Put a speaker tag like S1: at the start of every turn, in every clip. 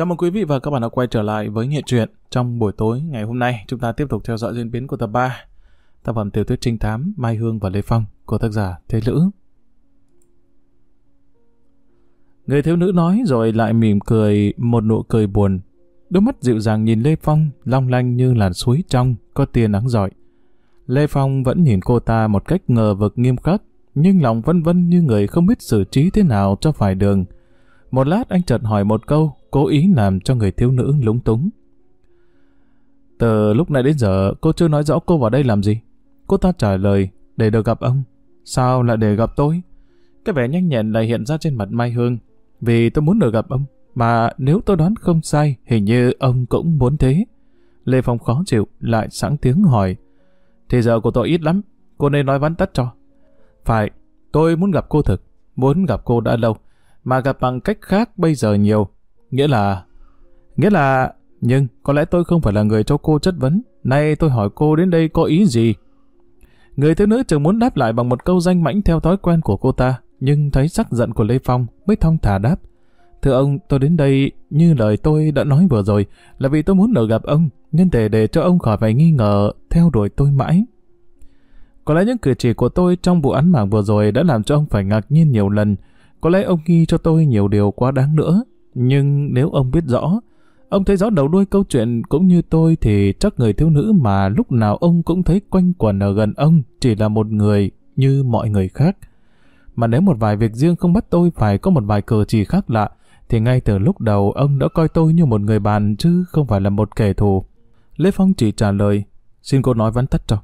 S1: Chào mừng quý vị và các bạn đã quay trở lại với Nghệ truyện. Trong buổi tối ngày hôm nay, chúng ta tiếp tục theo dõi diễn biến của tập 3. Tác phẩm tiểu thuyết trinh thám Mai Hương và Lê Phong của tác giả Thế Lữ. Người thiếu nữ nói rồi lại mỉm cười một nụ cười buồn. Đôi mắt dịu dàng nhìn Lê Phong, long lanh như làn suối trong, có tia nắng giỏi Lê Phong vẫn nhìn cô ta một cách ngờ vực nghiêm khắc, nhưng lòng vân vân như người không biết xử trí thế nào cho phải đường. Một lát anh chợt hỏi một câu, cố ý làm cho người thiếu nữ lúng túng. Từ lúc này đến giờ, cô chưa nói rõ cô vào đây làm gì. Cô ta trả lời, để được gặp ông. Sao lại để gặp tôi? Cái vẻ nhanh nhẹn lại hiện ra trên mặt Mai Hương. Vì tôi muốn được gặp ông, mà nếu tôi đoán không sai, hình như ông cũng muốn thế. Lê Phong khó chịu, lại sẵn tiếng hỏi. Thì giờ của tôi ít lắm, cô nên nói vắn tắt cho. Phải, tôi muốn gặp cô thực, muốn gặp cô đã lâu, mà gặp bằng cách khác bây giờ nhiều. Nghĩa là... Nghĩa là... Nhưng có lẽ tôi không phải là người cho cô chất vấn. Nay tôi hỏi cô đến đây có ý gì? Người thiếu nữ chẳng muốn đáp lại bằng một câu danh mãnh theo thói quen của cô ta, nhưng thấy sắc giận của Lê Phong mới thong thả đáp. Thưa ông, tôi đến đây như lời tôi đã nói vừa rồi là vì tôi muốn được gặp ông, nên để để cho ông khỏi phải nghi ngờ theo đuổi tôi mãi. Có lẽ những cử chỉ của tôi trong vụ án mạng vừa rồi đã làm cho ông phải ngạc nhiên nhiều lần. Có lẽ ông nghi cho tôi nhiều điều quá đáng nữa. Nhưng nếu ông biết rõ, ông thấy rõ đầu đuôi câu chuyện cũng như tôi thì chắc người thiếu nữ mà lúc nào ông cũng thấy quanh quẩn ở gần ông chỉ là một người như mọi người khác. Mà nếu một vài việc riêng không bắt tôi phải có một vài cờ chỉ khác lạ, thì ngay từ lúc đầu ông đã coi tôi như một người bạn chứ không phải là một kẻ thù. Lê Phong chỉ trả lời, xin cô nói vắn tắt cho.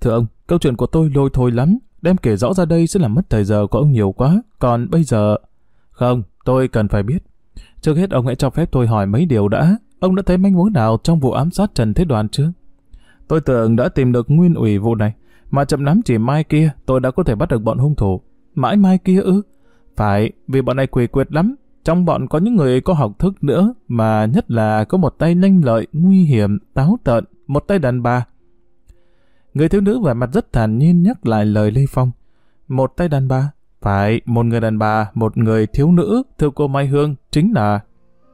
S1: Thưa ông, câu chuyện của tôi lôi thôi lắm, đem kể rõ ra đây sẽ làm mất thời giờ của ông nhiều quá, còn bây giờ... Không, tôi cần phải biết. Trước hết ông hãy cho phép tôi hỏi mấy điều đã. Ông đã thấy manh mối nào trong vụ ám sát Trần Thế Đoàn chưa? Tôi tưởng đã tìm được nguyên ủy vụ này, mà chậm lắm chỉ mai kia tôi đã có thể bắt được bọn hung thủ. Mãi mai kia ư? Phải, vì bọn này quỷ quyệt lắm. Trong bọn có những người có học thức nữa, mà nhất là có một tay nhanh lợi, nguy hiểm, táo tợn, một tay đàn bà. Người thiếu nữ vẻ mặt rất thản nhiên nhắc lại lời Lê Phong. Một tay đàn bà? Phải, một người đàn bà, một người thiếu nữ, thưa cô Mai Hương, chính là...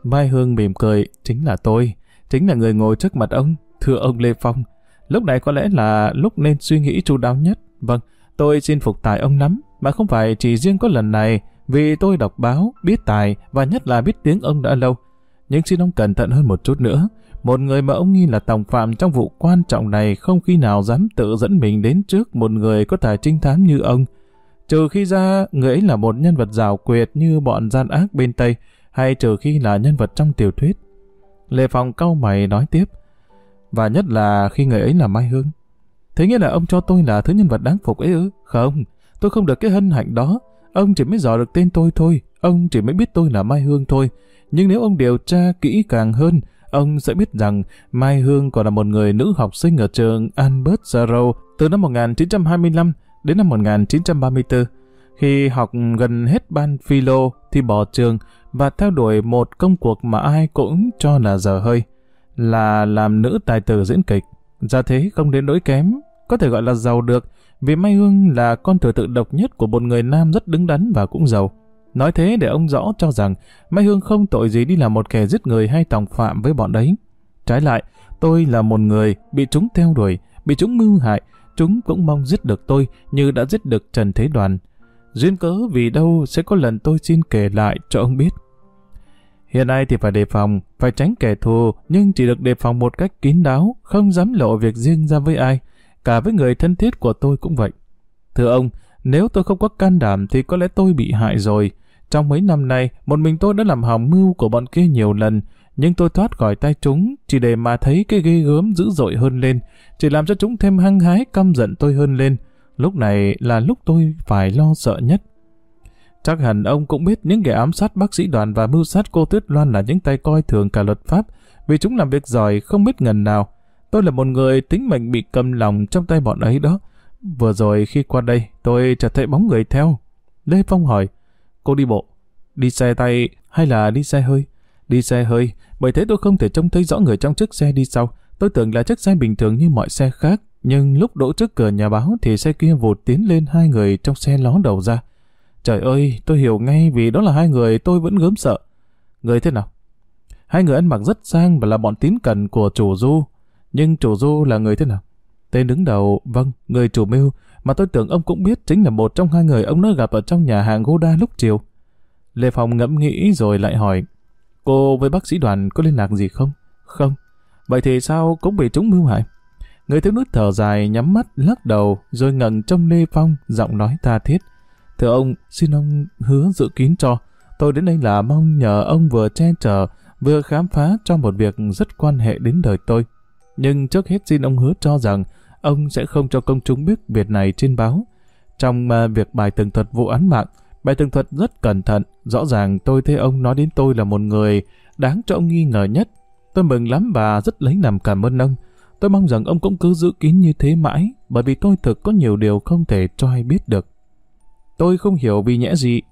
S1: Mai Hương mỉm cười, chính là tôi, chính là người ngồi trước mặt ông, thưa ông Lê Phong. Lúc này có lẽ là lúc nên suy nghĩ chu đáo nhất. Vâng, tôi xin phục tài ông lắm, mà không phải chỉ riêng có lần này, vì tôi đọc báo, biết tài và nhất là biết tiếng ông đã lâu. Nhưng xin ông cẩn thận hơn một chút nữa. Một người mà ông nghi là tòng phạm trong vụ quan trọng này không khi nào dám tự dẫn mình đến trước một người có tài trinh thám như ông. Trừ khi ra người ấy là một nhân vật rào quyệt như bọn gian ác bên Tây, hay trừ khi là nhân vật trong tiểu thuyết. Lê Phong cau mày nói tiếp. Và nhất là khi người ấy là Mai Hương. Thế nghĩa là ông cho tôi là thứ nhân vật đáng phục ấy ư? Không, tôi không được cái hân hạnh đó. Ông chỉ mới dò được tên tôi thôi, ông chỉ mới biết tôi là Mai Hương thôi. Nhưng nếu ông điều tra kỹ càng hơn, ông sẽ biết rằng Mai Hương còn là một người nữ học sinh ở trường Albert Sarrow từ năm 1925 đến năm 1934. Khi học gần hết ban philo thì bỏ trường và theo đuổi một công cuộc mà ai cũng cho là dở hơi, là làm nữ tài tử diễn kịch. Ra thế không đến nỗi kém, có thể gọi là giàu được, vì Mai Hương là con thừa tự độc nhất của một người nam rất đứng đắn và cũng giàu. Nói thế để ông rõ cho rằng Mai Hương không tội gì đi làm một kẻ giết người hay tòng phạm với bọn đấy. Trái lại, tôi là một người bị chúng theo đuổi, bị chúng mưu hại, chúng cũng mong giết được tôi như đã giết được Trần Thế Đoàn. Duyên cớ vì đâu sẽ có lần tôi xin kể lại cho ông biết. Hiện nay thì phải đề phòng, phải tránh kẻ thù, nhưng chỉ được đề phòng một cách kín đáo, không dám lộ việc riêng ra với ai. Cả với người thân thiết của tôi cũng vậy. Thưa ông, nếu tôi không có can đảm thì có lẽ tôi bị hại rồi. Trong mấy năm nay, một mình tôi đã làm hỏng mưu của bọn kia nhiều lần, nhưng tôi thoát khỏi tay chúng chỉ để mà thấy cái ghê gớm dữ dội hơn lên, chỉ làm cho chúng thêm hăng hái căm giận tôi hơn lên. Lúc này là lúc tôi phải lo sợ nhất. Chắc hẳn ông cũng biết những kẻ ám sát bác sĩ đoàn và mưu sát cô Tuyết Loan là những tay coi thường cả luật pháp, vì chúng làm việc giỏi không biết ngần nào. Tôi là một người tính mệnh bị cầm lòng trong tay bọn ấy đó. Vừa rồi khi qua đây, tôi chợt thấy bóng người theo. Lê Phong hỏi, cô đi bộ, đi xe tay hay là đi xe hơi? Đi xe hơi, bởi thế tôi không thể trông thấy rõ người trong chiếc xe đi sau. Tôi tưởng là chiếc xe bình thường như mọi xe khác, nhưng lúc đỗ trước cửa nhà báo thì xe kia vụt tiến lên hai người trong xe ló đầu ra. Trời ơi, tôi hiểu ngay vì đó là hai người tôi vẫn gớm sợ. Người thế nào? Hai người ăn mặc rất sang và là bọn tín cẩn của chủ Du. Nhưng chủ Du là người thế nào? Tên đứng đầu, vâng, người chủ mưu, mà tôi tưởng ông cũng biết chính là một trong hai người ông đã gặp ở trong nhà hàng Goda lúc chiều. Lê Phong ngẫm nghĩ rồi lại hỏi, cô với bác sĩ đoàn có liên lạc gì không? Không. Vậy thì sao cũng bị chúng mưu hại? Người thiếu nữ thở dài, nhắm mắt, lắc đầu, rồi ngẩng trong Lê Phong, giọng nói tha thiết. Thưa ông, xin ông hứa giữ kín cho. Tôi đến đây là mong nhờ ông vừa che chở, vừa khám phá cho một việc rất quan hệ đến đời tôi. Nhưng trước hết xin ông hứa cho rằng ông sẽ không cho công chúng biết việc này trên báo. Trong à, việc bài tường thuật vụ án mạng, bài tường thuật rất cẩn thận. Rõ ràng tôi thấy ông nói đến tôi là một người đáng cho ông nghi ngờ nhất. Tôi mừng lắm và rất lấy làm cảm ơn ông. Tôi mong rằng ông cũng cứ giữ kín như thế mãi, bởi vì tôi thực có nhiều điều không thể cho ai biết được. Tôi không hiểu vì nhẽ gì.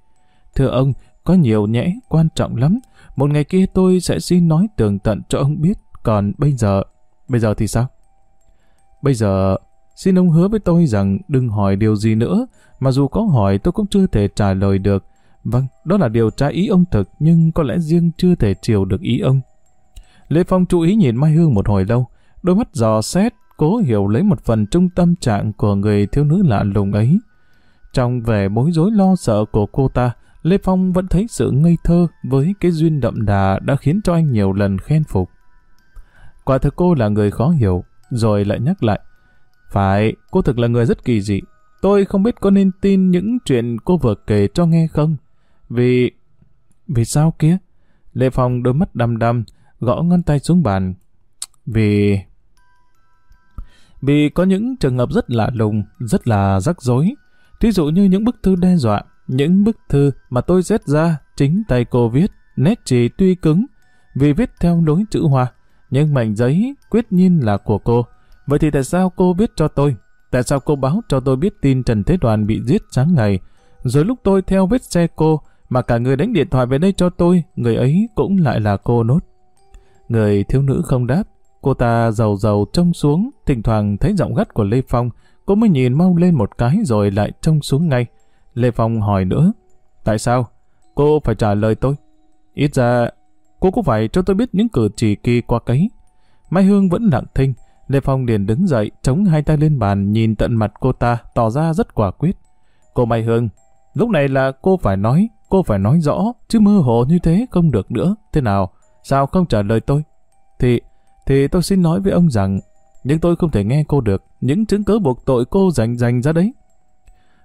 S1: Thưa ông, có nhiều nhẽ quan trọng lắm. Một ngày kia tôi sẽ xin nói tường tận cho ông biết. Còn bây giờ, bây giờ thì sao? Bây giờ, xin ông hứa với tôi rằng đừng hỏi điều gì nữa, mà dù có hỏi tôi cũng chưa thể trả lời được. Vâng, đó là điều trái ý ông thực, nhưng có lẽ riêng chưa thể chiều được ý ông. Lê Phong chú ý nhìn Mai Hương một hồi lâu, đôi mắt dò xét, cố hiểu lấy một phần trung tâm trạng của người thiếu nữ lạ lùng ấy. Trong vẻ bối rối lo sợ của cô ta, Lê Phong vẫn thấy sự ngây thơ với cái duyên đậm đà đã khiến cho anh nhiều lần khen phục. Quả thực cô là người khó hiểu, rồi lại nhắc lại. Phải, cô thực là người rất kỳ dị. Tôi không biết có nên tin những chuyện cô vừa kể cho nghe không? Vì... Vì sao kia? Lê Phong đôi mắt đăm đăm, gõ ngón tay xuống bàn. Vì... Vì có những trường hợp rất lạ lùng, rất là rắc rối. thí dụ như những bức thư đe dọa, những bức thư mà tôi xét ra chính tay cô viết, nét chỉ tuy cứng, vì viết theo lối chữ hoa, nhưng mảnh giấy quyết nhiên là của cô. Vậy thì tại sao cô viết cho tôi? Tại sao cô báo cho tôi biết tin Trần Thế Đoàn bị giết sáng ngày? Rồi lúc tôi theo vết xe cô, mà cả người đánh điện thoại về đây cho tôi, người ấy cũng lại là cô nốt. Người thiếu nữ không đáp, cô ta giàu giàu trông xuống, thỉnh thoảng thấy giọng gắt của Lê Phong, cô mới nhìn mau lên một cái rồi lại trông xuống ngay. Lê Phong hỏi nữa, tại sao? Cô phải trả lời tôi. Ít ra, cô cũng phải cho tôi biết những cử chỉ kỳ qua cấy. Mai Hương vẫn lặng thinh, Lê Phong liền đứng dậy, chống hai tay lên bàn, nhìn tận mặt cô ta, tỏ ra rất quả quyết. Cô Mai Hương, lúc này là cô phải nói, cô phải nói rõ, chứ mơ hồ như thế không được nữa. Thế nào? Sao không trả lời tôi? Thì, thì tôi xin nói với ông rằng, nhưng tôi không thể nghe cô được, những chứng cứ buộc tội cô dành dành ra đấy.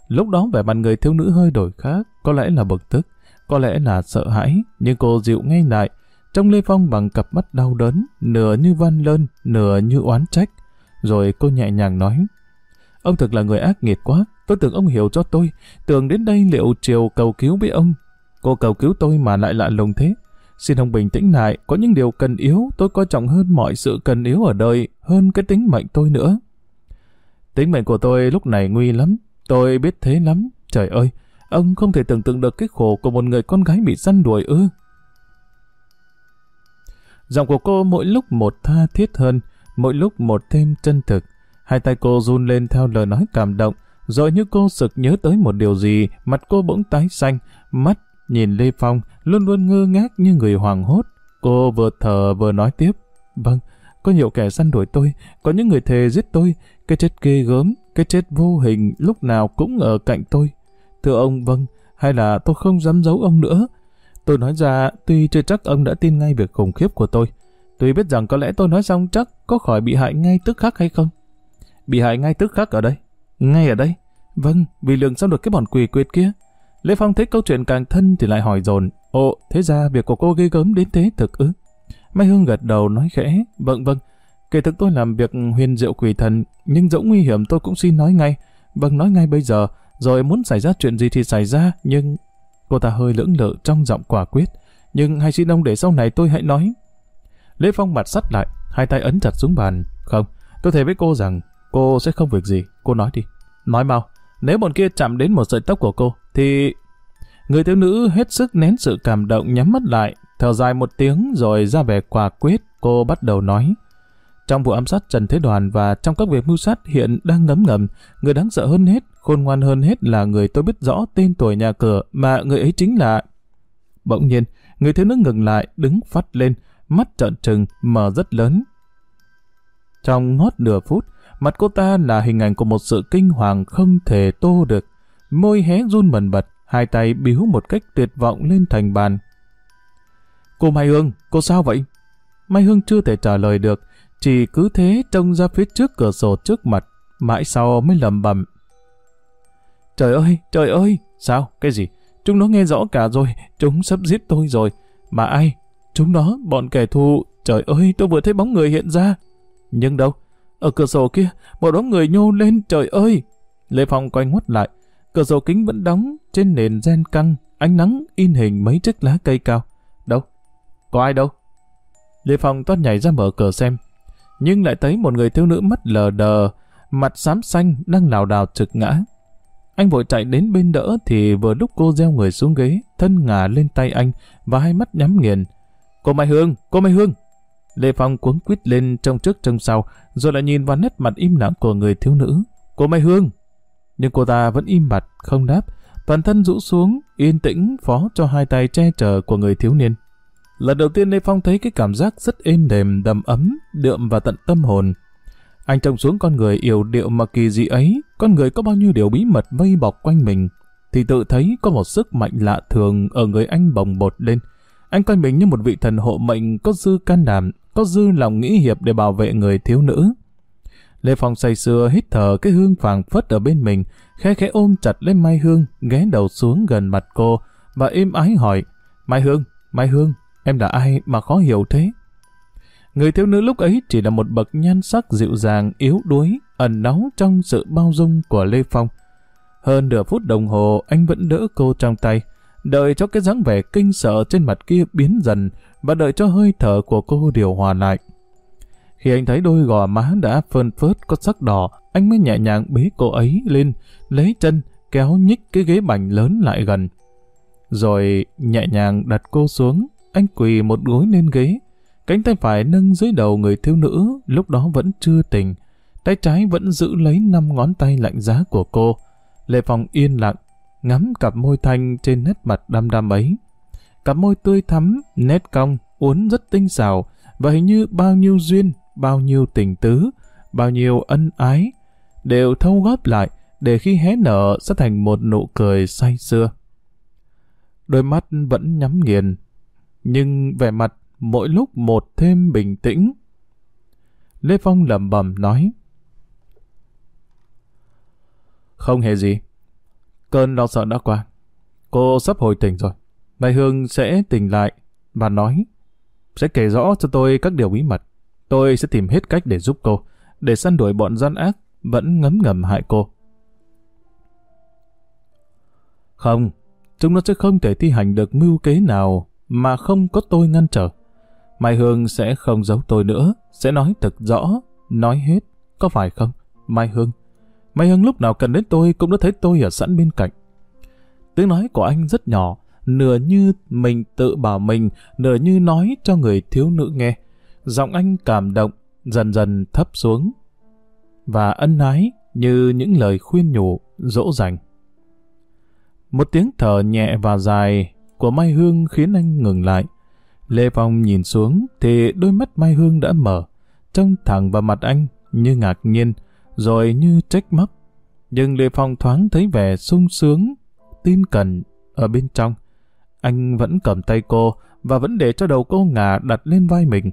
S1: Lúc đó vẻ mặt người thiếu nữ hơi đổi khác, có lẽ là bực tức, có lẽ là sợ hãi, nhưng cô dịu ngay lại, trong Lê Phong bằng cặp mắt đau đớn, nửa như văn lơn, nửa như oán trách. Rồi cô nhẹ nhàng nói, Ông thực là người ác nghiệt quá, tôi tưởng ông hiểu cho tôi, tưởng đến đây liệu chiều cầu cứu với ông. Cô cầu cứu tôi mà lại lạ lùng thế. Xin ông bình tĩnh lại, có những điều cần yếu, tôi coi trọng hơn mọi sự cần yếu ở đời, hơn cái tính mệnh tôi nữa. Tính mệnh của tôi lúc này nguy lắm, tôi biết thế lắm. Trời ơi, ông không thể tưởng tượng được cái khổ của một người con gái bị săn đuổi ư. Giọng của cô mỗi lúc một tha thiết hơn, mỗi lúc một thêm chân thực. Hai tay cô run lên theo lời nói cảm động, rồi như cô sực nhớ tới một điều gì, mặt cô bỗng tái xanh, mắt nhìn Lê Phong luôn luôn ngơ ngác như người hoàng hốt. Cô vừa thở vừa nói tiếp. Vâng, có nhiều kẻ săn đuổi tôi, có những người thề giết tôi, cái chết ghê gớm, cái chết vô hình lúc nào cũng ở cạnh tôi. Thưa ông, vâng, hay là tôi không dám giấu ông nữa, Tôi nói ra, tuy chưa chắc ông đã tin ngay việc khủng khiếp của tôi. Tuy biết rằng có lẽ tôi nói xong chắc có khỏi bị hại ngay tức khắc hay không. Bị hại ngay tức khắc ở đây. Ngay ở đây. Vâng, vì lường xong được cái bọn quỷ quyệt kia. Lê Phong thấy câu chuyện càng thân thì lại hỏi dồn Ồ, thế ra việc của cô ghê gớm đến thế thực ư? Mai Hương gật đầu nói khẽ. Vâng vâng, kể thực tôi làm việc huyền diệu quỷ thần, nhưng dẫu nguy hiểm tôi cũng xin nói ngay. Vâng nói ngay bây giờ, rồi muốn xảy ra chuyện gì thì xảy ra, nhưng Cô ta hơi lưỡng lự trong giọng quả quyết. Nhưng hay xin ông để sau này tôi hãy nói. Lê Phong mặt sắt lại, hai tay ấn chặt xuống bàn. Không, tôi thề với cô rằng cô sẽ không việc gì. Cô nói đi. Nói mau, nếu bọn kia chạm đến một sợi tóc của cô, thì... Người thiếu nữ hết sức nén sự cảm động nhắm mắt lại, thở dài một tiếng rồi ra vẻ quả quyết, cô bắt đầu nói. Trong vụ ám sát Trần Thế Đoàn và trong các việc mưu sát hiện đang ngấm ngầm, người đáng sợ hơn hết, khôn ngoan hơn hết là người tôi biết rõ tên tuổi nhà cửa mà người ấy chính là... Bỗng nhiên, người thiếu nữ ngừng lại, đứng phát lên, mắt trợn trừng, mở rất lớn. Trong ngót nửa phút, mặt cô ta là hình ảnh của một sự kinh hoàng không thể tô được. Môi hé run bần bật, hai tay biếu một cách tuyệt vọng lên thành bàn. Cô Mai Hương, cô sao vậy? Mai Hương chưa thể trả lời được, chỉ cứ thế trông ra phía trước cửa sổ trước mặt, mãi sau mới lầm bầm. Trời ơi, trời ơi, sao, cái gì? Chúng nó nghe rõ cả rồi, chúng sắp giết tôi rồi. Mà ai? Chúng nó, bọn kẻ thù, trời ơi, tôi vừa thấy bóng người hiện ra. Nhưng đâu? Ở cửa sổ kia, một đống người nhô lên, trời ơi! Lê Phong quay ngoắt lại, cửa sổ kính vẫn đóng, trên nền gen căng, ánh nắng in hình mấy chiếc lá cây cao. Đâu? Có ai đâu? Lê Phong toát nhảy ra mở cửa xem, nhưng lại thấy một người thiếu nữ mắt lờ đờ, mặt xám xanh đang lảo đảo trực ngã. Anh vội chạy đến bên đỡ thì vừa lúc cô gieo người xuống ghế, thân ngả lên tay anh và hai mắt nhắm nghiền. Cô Mai Hương, cô Mai Hương! Lê Phong cuống quýt lên trong trước trong sau, rồi lại nhìn vào nét mặt im lặng của người thiếu nữ. Cô Mai Hương! Nhưng cô ta vẫn im bặt, không đáp, toàn thân rũ xuống, yên tĩnh phó cho hai tay che chở của người thiếu niên. Lần đầu tiên Lê Phong thấy cái cảm giác rất êm đềm, đầm ấm, đượm và tận tâm hồn. Anh trông xuống con người yêu điệu mà kỳ dị ấy, con người có bao nhiêu điều bí mật vây bọc quanh mình, thì tự thấy có một sức mạnh lạ thường ở người anh bồng bột lên. Anh coi mình như một vị thần hộ mệnh có dư can đảm, có dư lòng nghĩ hiệp để bảo vệ người thiếu nữ. Lê Phong say sưa hít thở cái hương phảng phất ở bên mình, khẽ khẽ ôm chặt lên Mai Hương, ghé đầu xuống gần mặt cô, và êm ái hỏi, Mai Hương, Mai Hương, em là ai mà khó hiểu thế? Người thiếu nữ lúc ấy chỉ là một bậc nhan sắc dịu dàng, yếu đuối, ẩn náu trong sự bao dung của Lê Phong. Hơn nửa phút đồng hồ, anh vẫn đỡ cô trong tay, đợi cho cái dáng vẻ kinh sợ trên mặt kia biến dần và đợi cho hơi thở của cô điều hòa lại. Khi anh thấy đôi gò má đã phơn phớt có sắc đỏ, anh mới nhẹ nhàng bế cô ấy lên, lấy chân, kéo nhích cái ghế bành lớn lại gần. Rồi nhẹ nhàng đặt cô xuống, anh quỳ một gối lên ghế, Cánh tay phải nâng dưới đầu người thiếu nữ, lúc đó vẫn chưa tỉnh. Tay trái vẫn giữ lấy năm ngón tay lạnh giá của cô. lệ Phong yên lặng, ngắm cặp môi thanh trên nét mặt đăm đăm ấy. Cặp môi tươi thắm, nét cong, uốn rất tinh xảo, và hình như bao nhiêu duyên, bao nhiêu tình tứ, bao nhiêu ân ái, đều thâu góp lại để khi hé nở sẽ thành một nụ cười say sưa. Đôi mắt vẫn nhắm nghiền, nhưng vẻ mặt mỗi lúc một thêm bình tĩnh. Lê Phong lẩm bẩm nói. Không hề gì. Cơn lo sợ đã qua. Cô sắp hồi tỉnh rồi. Mai Hương sẽ tỉnh lại và nói sẽ kể rõ cho tôi các điều bí mật. Tôi sẽ tìm hết cách để giúp cô, để săn đuổi bọn gian ác vẫn ngấm ngầm hại cô. Không, chúng nó sẽ không thể thi hành được mưu kế nào mà không có tôi ngăn trở. Mai Hương sẽ không giấu tôi nữa, sẽ nói thật rõ, nói hết, có phải không? Mai Hương. Mai Hương lúc nào cần đến tôi cũng đã thấy tôi ở sẵn bên cạnh. Tiếng nói của anh rất nhỏ, nửa như mình tự bảo mình, nửa như nói cho người thiếu nữ nghe. Giọng anh cảm động, dần dần thấp xuống. Và ân ái như những lời khuyên nhủ, dỗ dành. Một tiếng thở nhẹ và dài của Mai Hương khiến anh ngừng lại. Lê Phong nhìn xuống thì đôi mắt Mai Hương đã mở, trông thẳng vào mặt anh như ngạc nhiên, rồi như trách móc. Nhưng Lê Phong thoáng thấy vẻ sung sướng, tin cẩn ở bên trong. Anh vẫn cầm tay cô và vẫn để cho đầu cô ngả đặt lên vai mình.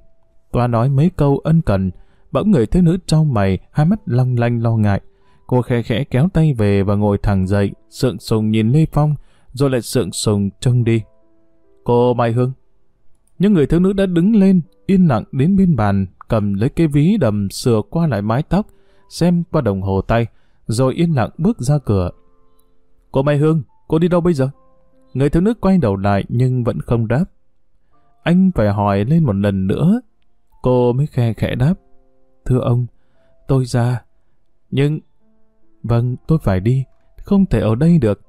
S1: Toa nói mấy câu ân cần, bỗng người thiếu nữ trong mày, hai mắt long lanh lo ngại. Cô khẽ khẽ kéo tay về và ngồi thẳng dậy, sượng sùng nhìn Lê Phong, rồi lại sượng sùng trông đi. Cô Mai Hương, những người thiếu nữ đã đứng lên, yên lặng đến bên bàn, cầm lấy cái ví đầm sửa qua lại mái tóc, xem qua đồng hồ tay, rồi yên lặng bước ra cửa. Cô Mai Hương, cô đi đâu bây giờ? Người thiếu nữ quay đầu lại nhưng vẫn không đáp. Anh phải hỏi lên một lần nữa. Cô mới khe khẽ đáp. Thưa ông, tôi ra. Nhưng... Vâng, tôi phải đi. Không thể ở đây được.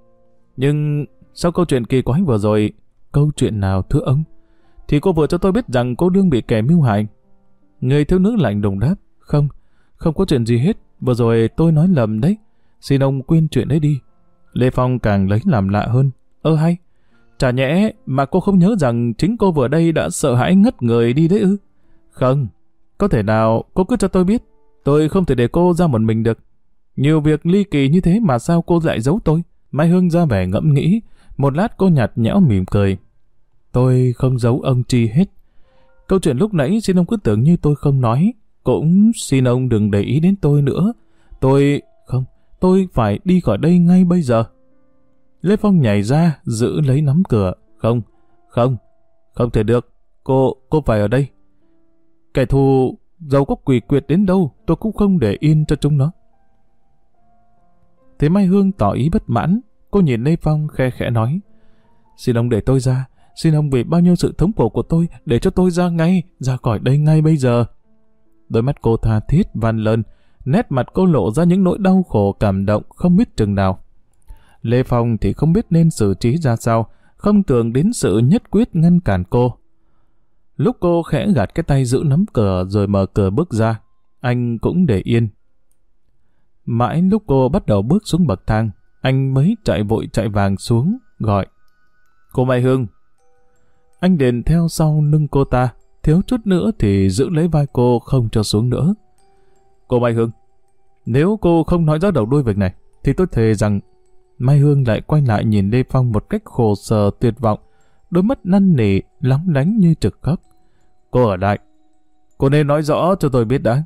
S1: Nhưng... Sau câu chuyện kỳ quái vừa rồi, câu chuyện nào thưa ông? thì cô vừa cho tôi biết rằng cô đương bị kẻ mưu hại. Người thiếu nữ lạnh đồng đáp, không, không có chuyện gì hết, vừa rồi tôi nói lầm đấy, xin ông quên chuyện đấy đi. Lê Phong càng lấy làm lạ hơn, ơ hay, Chả nhẽ mà cô không nhớ rằng chính cô vừa đây đã sợ hãi ngất người đi đấy ư? Không, có thể nào cô cứ cho tôi biết. Tôi không thể để cô ra một mình được. Nhiều việc ly kỳ như thế mà sao cô lại giấu tôi? Mai Hương ra vẻ ngẫm nghĩ. Một lát cô nhạt nhẽo mỉm cười. Tôi không giấu ông chi hết. Câu chuyện lúc nãy xin ông cứ tưởng như tôi không nói. Cũng xin ông đừng để ý đến tôi nữa. Tôi... không, tôi phải đi khỏi đây ngay bây giờ. Lê Phong nhảy ra, giữ lấy nắm cửa. Không, không, không thể được. Cô, cô phải ở đây. Kẻ thù, giàu có quỷ quyệt đến đâu, tôi cũng không để yên cho chúng nó. Thế Mai Hương tỏ ý bất mãn, cô nhìn Lê Phong khe khẽ nói. Xin ông để tôi ra, xin ông vì bao nhiêu sự thống khổ của tôi, để cho tôi ra ngay, ra khỏi đây ngay bây giờ. Đôi mắt cô tha thiết van lên, nét mặt cô lộ ra những nỗi đau khổ cảm động không biết chừng nào. Lê Phong thì không biết nên xử trí ra sao, không tưởng đến sự nhất quyết ngăn cản cô. Lúc cô khẽ gạt cái tay giữ nắm cửa rồi mở cửa bước ra, anh cũng để yên. Mãi lúc cô bắt đầu bước xuống bậc thang, anh mới chạy vội chạy vàng xuống, gọi. Cô Mai Hương. Anh đền theo sau lưng cô ta, thiếu chút nữa thì giữ lấy vai cô không cho xuống nữa. Cô Mai Hương, nếu cô không nói rõ đầu đuôi việc này, thì tôi thề rằng Mai Hương lại quay lại nhìn Lê Phong một cách khổ sở tuyệt vọng, đôi mắt năn nỉ, lóng lánh như trực khóc. Cô ở lại. Cô nên nói rõ cho tôi biết đã.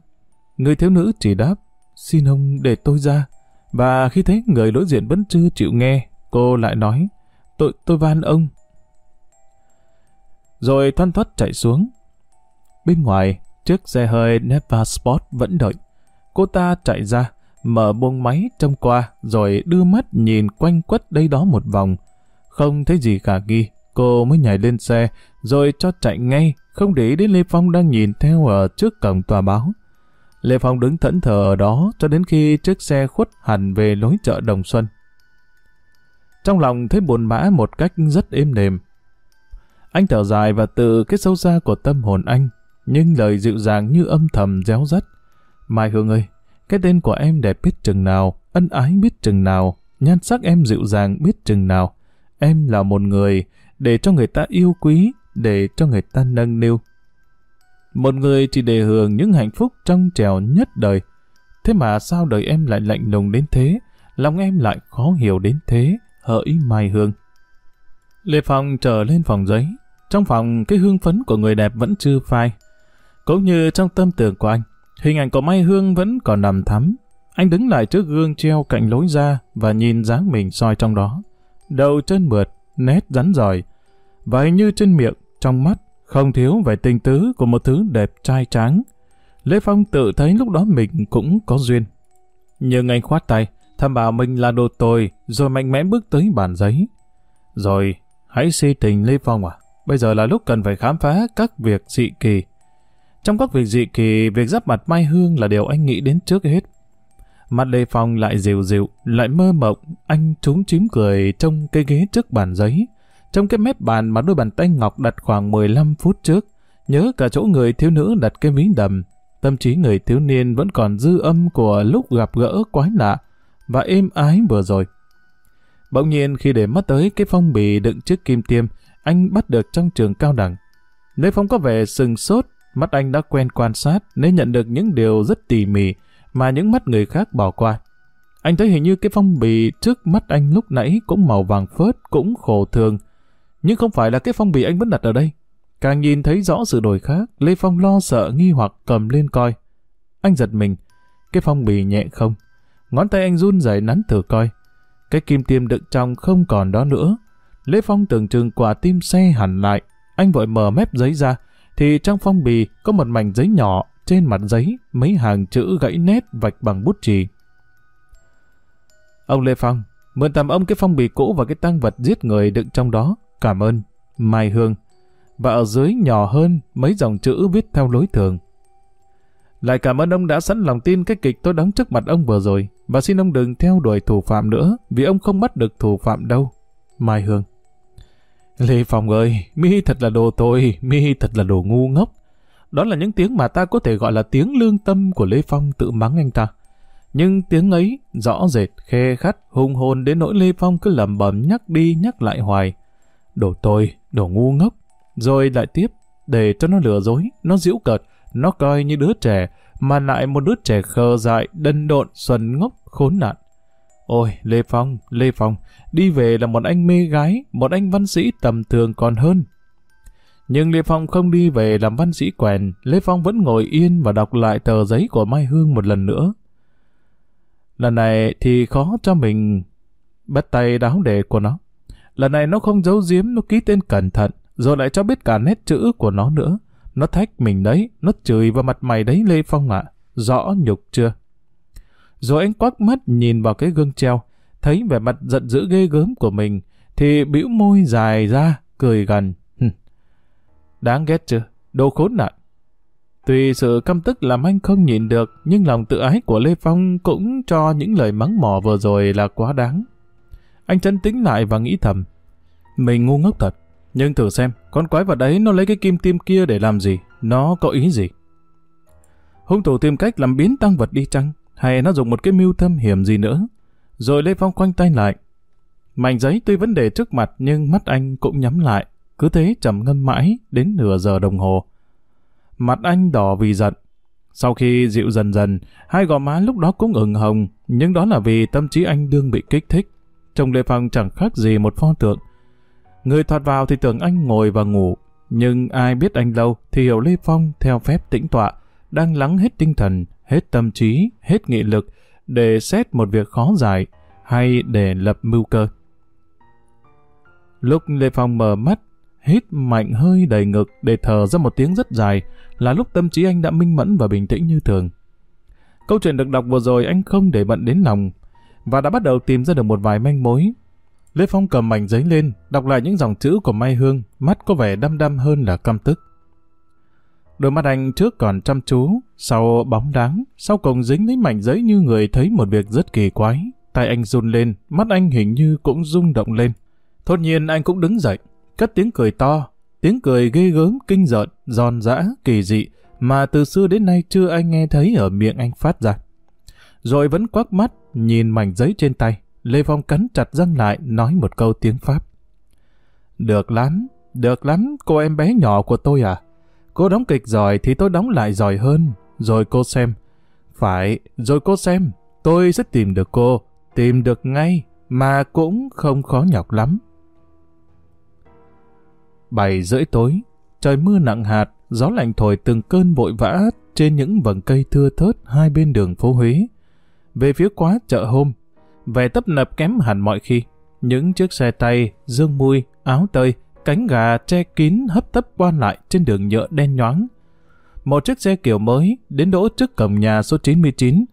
S1: Người thiếu nữ chỉ đáp, xin ông để tôi ra. Và khi thấy người đối diện vẫn chưa chịu nghe, cô lại nói, tôi, tôi van ông. Rồi thoăn thoắt chạy xuống. Bên ngoài, chiếc xe hơi Neva Sport vẫn đợi. Cô ta chạy ra, mở buông máy trông qua, rồi đưa mắt nhìn quanh quất đây đó một vòng. Không thấy gì khả nghi, cô mới nhảy lên xe, rồi cho chạy ngay, không để ý đến Lê Phong đang nhìn theo ở trước cổng tòa báo. Lê Phong đứng thẫn thờ ở đó cho đến khi chiếc xe khuất hẳn về lối chợ Đồng Xuân. Trong lòng thấy buồn bã một cách rất êm đềm. Anh thở dài và tự cái sâu xa của tâm hồn anh, nhưng lời dịu dàng như âm thầm réo rắt. Mai Hương ơi, cái tên của em đẹp biết chừng nào, ân ái biết chừng nào, nhan sắc em dịu dàng biết chừng nào. Em là một người để cho người ta yêu quý, để cho người ta nâng niu. Một người chỉ để hưởng những hạnh phúc trong trèo nhất đời. Thế mà sao đời em lại lạnh lùng đến thế, lòng em lại khó hiểu đến thế, hỡi Mai Hương. Lê Phong trở lên phòng giấy. Trong phòng, cái hương phấn của người đẹp vẫn chưa phai. Cũng như trong tâm tưởng của anh, Hình ảnh của Mai Hương vẫn còn nằm thắm. Anh đứng lại trước gương treo cạnh lối ra và nhìn dáng mình soi trong đó. Đầu chân mượt, nét rắn giỏi. Và hình như trên miệng, trong mắt, không thiếu vẻ tình tứ của một thứ đẹp trai tráng. Lê Phong tự thấy lúc đó mình cũng có duyên. Nhưng anh khoát tay, thầm bảo mình là đồ tồi, rồi mạnh mẽ bước tới bàn giấy. Rồi, hãy si tình Lê Phong à. Bây giờ là lúc cần phải khám phá các việc dị kỳ. Trong các việc dị kỳ, việc giáp mặt Mai Hương là điều anh nghĩ đến trước hết. Mặt Lê Phong lại dịu dịu, lại mơ mộng, anh trúng chím cười trong cây ghế trước bàn giấy. Trong cái mép bàn mà đôi bàn tay ngọc đặt khoảng 15 phút trước, nhớ cả chỗ người thiếu nữ đặt cái miếng đầm. Tâm trí người thiếu niên vẫn còn dư âm của lúc gặp gỡ quái lạ và êm ái vừa rồi. Bỗng nhiên khi để mắt tới cái phong bì đựng chiếc kim tiêm, anh bắt được trong trường cao đẳng. Lê Phong có vẻ sừng sốt Mắt anh đã quen quan sát nên nhận được những điều rất tỉ mỉ mà những mắt người khác bỏ qua. Anh thấy hình như cái phong bì trước mắt anh lúc nãy cũng màu vàng phớt, cũng khổ thường. Nhưng không phải là cái phong bì anh vẫn đặt ở đây. Càng nhìn thấy rõ sự đổi khác, Lê Phong lo sợ nghi hoặc cầm lên coi. Anh giật mình, cái phong bì nhẹ không? Ngón tay anh run rẩy nắn thử coi. Cái kim tiêm đựng trong không còn đó nữa. Lê Phong tưởng chừng quả tim xe hẳn lại. Anh vội mở mép giấy ra, thì trong phong bì có một mảnh giấy nhỏ, trên mặt giấy mấy hàng chữ gãy nét vạch bằng bút chì. Ông Lê Phong, mượn tạm ông cái phong bì cũ và cái tăng vật giết người đựng trong đó. Cảm ơn. Mai Hương. Và ở dưới nhỏ hơn mấy dòng chữ viết theo lối thường. Lại cảm ơn ông đã sẵn lòng tin cái kịch tôi đóng trước mặt ông vừa rồi và xin ông đừng theo đuổi thủ phạm nữa vì ông không bắt được thủ phạm đâu. Mai Hương. Lê Phong ơi, mi thật là đồ tôi, mi thật là đồ ngu ngốc. Đó là những tiếng mà ta có thể gọi là tiếng lương tâm của Lê Phong tự mắng anh ta. Nhưng tiếng ấy rõ rệt, khe khắt, hùng hồn đến nỗi Lê Phong cứ lẩm bẩm nhắc đi nhắc lại hoài. Đồ tôi, đồ ngu ngốc. Rồi lại tiếp, để cho nó lừa dối, nó giễu cợt, nó coi như đứa trẻ, mà lại một đứa trẻ khờ dại, đần độn, xuân ngốc, khốn nạn. Ôi, Lê Phong, Lê Phong, đi về là một anh mê gái, một anh văn sĩ tầm thường còn hơn. Nhưng Lê Phong không đi về làm văn sĩ quèn, Lê Phong vẫn ngồi yên và đọc lại tờ giấy của Mai Hương một lần nữa. Lần này thì khó cho mình bắt tay đáo đề của nó. Lần này nó không giấu giếm, nó ký tên cẩn thận, rồi lại cho biết cả nét chữ của nó nữa. Nó thách mình đấy, nó chửi vào mặt mày đấy Lê Phong ạ. Rõ nhục chưa? Rồi anh quắc mắt nhìn vào cái gương treo, thấy vẻ mặt giận dữ ghê gớm của mình, thì bĩu môi dài ra, cười gần. Đáng ghét chưa? Đồ khốn nạn. Tuy sự căm tức làm anh không nhìn được, nhưng lòng tự ái của Lê Phong cũng cho những lời mắng mỏ vừa rồi là quá đáng. Anh chấn tĩnh lại và nghĩ thầm. Mình ngu ngốc thật, nhưng thử xem, con quái vật đấy nó lấy cái kim tiêm kia để làm gì? Nó có ý gì? Hung thủ tìm cách làm biến tăng vật đi chăng? Hay nó dùng một cái mưu thâm hiểm gì nữa? Rồi Lê Phong quanh tay lại. Mảnh giấy tuy vấn đề trước mặt nhưng mắt anh cũng nhắm lại. Cứ thế trầm ngâm mãi đến nửa giờ đồng hồ. Mặt anh đỏ vì giận. Sau khi dịu dần dần, hai gò má lúc đó cũng ửng hồng, nhưng đó là vì tâm trí anh đương bị kích thích. Trông Lê Phong chẳng khác gì một pho tượng. Người thoạt vào thì tưởng anh ngồi và ngủ, nhưng ai biết anh lâu thì hiểu Lê Phong theo phép tĩnh tọa, đang lắng hết tinh thần, hết tâm trí, hết nghị lực để xét một việc khó giải hay để lập mưu cơ. Lúc Lê Phong mở mắt, hít mạnh hơi đầy ngực để thở ra một tiếng rất dài, là lúc tâm trí anh đã minh mẫn và bình tĩnh như thường. Câu chuyện được đọc vừa rồi anh không để bận đến lòng, và đã bắt đầu tìm ra được một vài manh mối. Lê Phong cầm mảnh giấy lên, đọc lại những dòng chữ của Mai Hương, mắt có vẻ đăm đăm hơn là căm tức. Đôi mắt anh trước còn chăm chú, sau bóng đáng, sau cùng dính lấy mảnh giấy như người thấy một việc rất kỳ quái. Tay anh run lên, mắt anh hình như cũng rung động lên. Thốt nhiên anh cũng đứng dậy, cất tiếng cười to, tiếng cười ghê gớm, kinh rợn, giòn giã, kỳ dị, mà từ xưa đến nay chưa ai nghe thấy ở miệng anh phát ra. Rồi vẫn quắc mắt, nhìn mảnh giấy trên tay, Lê Phong cắn chặt răng lại, nói một câu tiếng Pháp. Được lắm, được lắm, cô em bé nhỏ của tôi à. Cô đóng kịch giỏi thì tôi đóng lại giỏi hơn, rồi cô xem. Phải, rồi cô xem, tôi sẽ tìm được cô, tìm được ngay, mà cũng không khó nhọc lắm. Bảy rưỡi tối, trời mưa nặng hạt, gió lạnh thổi từng cơn vội vã trên những vầng cây thưa thớt hai bên đường phố Huế. Về phía quá chợ hôm, vẻ tấp nập kém hẳn mọi khi. Những chiếc xe tay, dương mui, áo tơi, cánh gà che kín hấp tấp quan lại trên đường nhựa đen nhoáng. Một chiếc xe kiểu mới đến đỗ trước cổng nhà số 99.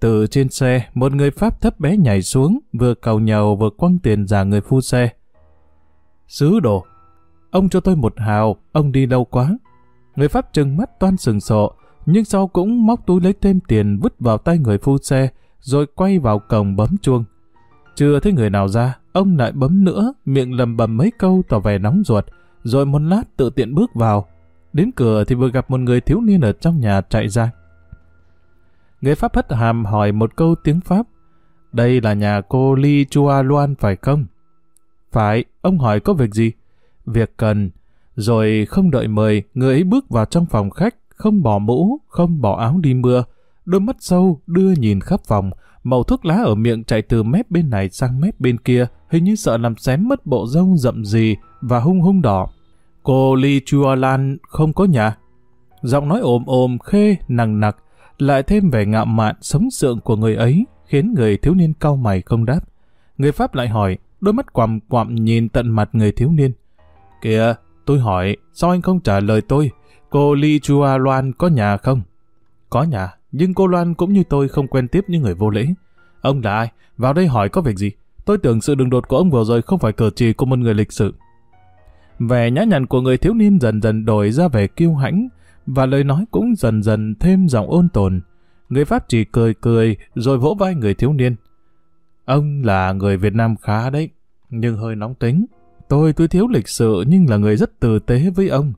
S1: Từ trên xe, một người Pháp thấp bé nhảy xuống, vừa cầu nhầu vừa quăng tiền giả người phu xe. Sứ đồ, ông cho tôi một hào, ông đi lâu quá. Người Pháp trừng mắt toan sừng sộ, nhưng sau cũng móc túi lấy thêm tiền vứt vào tay người phu xe, rồi quay vào cổng bấm chuông. Chưa thấy người nào ra, ông lại bấm nữa, miệng lầm bầm mấy câu tỏ vẻ nóng ruột, rồi một lát tự tiện bước vào. Đến cửa thì vừa gặp một người thiếu niên ở trong nhà chạy ra. Người Pháp hất hàm hỏi một câu tiếng Pháp. Đây là nhà cô Li Chua Loan phải không? Phải, ông hỏi có việc gì? Việc cần. Rồi không đợi mời, người ấy bước vào trong phòng khách, không bỏ mũ, không bỏ áo đi mưa, đôi mắt sâu đưa nhìn khắp phòng, màu thuốc lá ở miệng chạy từ mép bên này sang mép bên kia, hình như sợ làm xém mất bộ râu rậm gì và hung hung đỏ. Cô Li Chua Lan không có nhà. Giọng nói ồm ồm, khê, nặng nặc, lại thêm vẻ ngạo mạn, sống sượng của người ấy, khiến người thiếu niên cau mày không đáp. Người Pháp lại hỏi, đôi mắt quằm quặm nhìn tận mặt người thiếu niên. Kìa, tôi hỏi, sao anh không trả lời tôi? Cô Li Chua Loan có nhà không? Có nhà, nhưng cô Loan cũng như tôi không quen tiếp những người vô lễ. Ông là ai? Vào đây hỏi có việc gì? Tôi tưởng sự đường đột của ông vừa rồi không phải cờ trì của một người lịch sự. Vẻ nhã nhặn của người thiếu niên dần dần đổi ra vẻ kiêu hãnh, và lời nói cũng dần dần thêm giọng ôn tồn. Người Pháp chỉ cười cười, rồi vỗ vai người thiếu niên. Ông là người Việt Nam khá đấy, nhưng hơi nóng tính. Tôi tuy thiếu lịch sự nhưng là người rất tử tế với ông.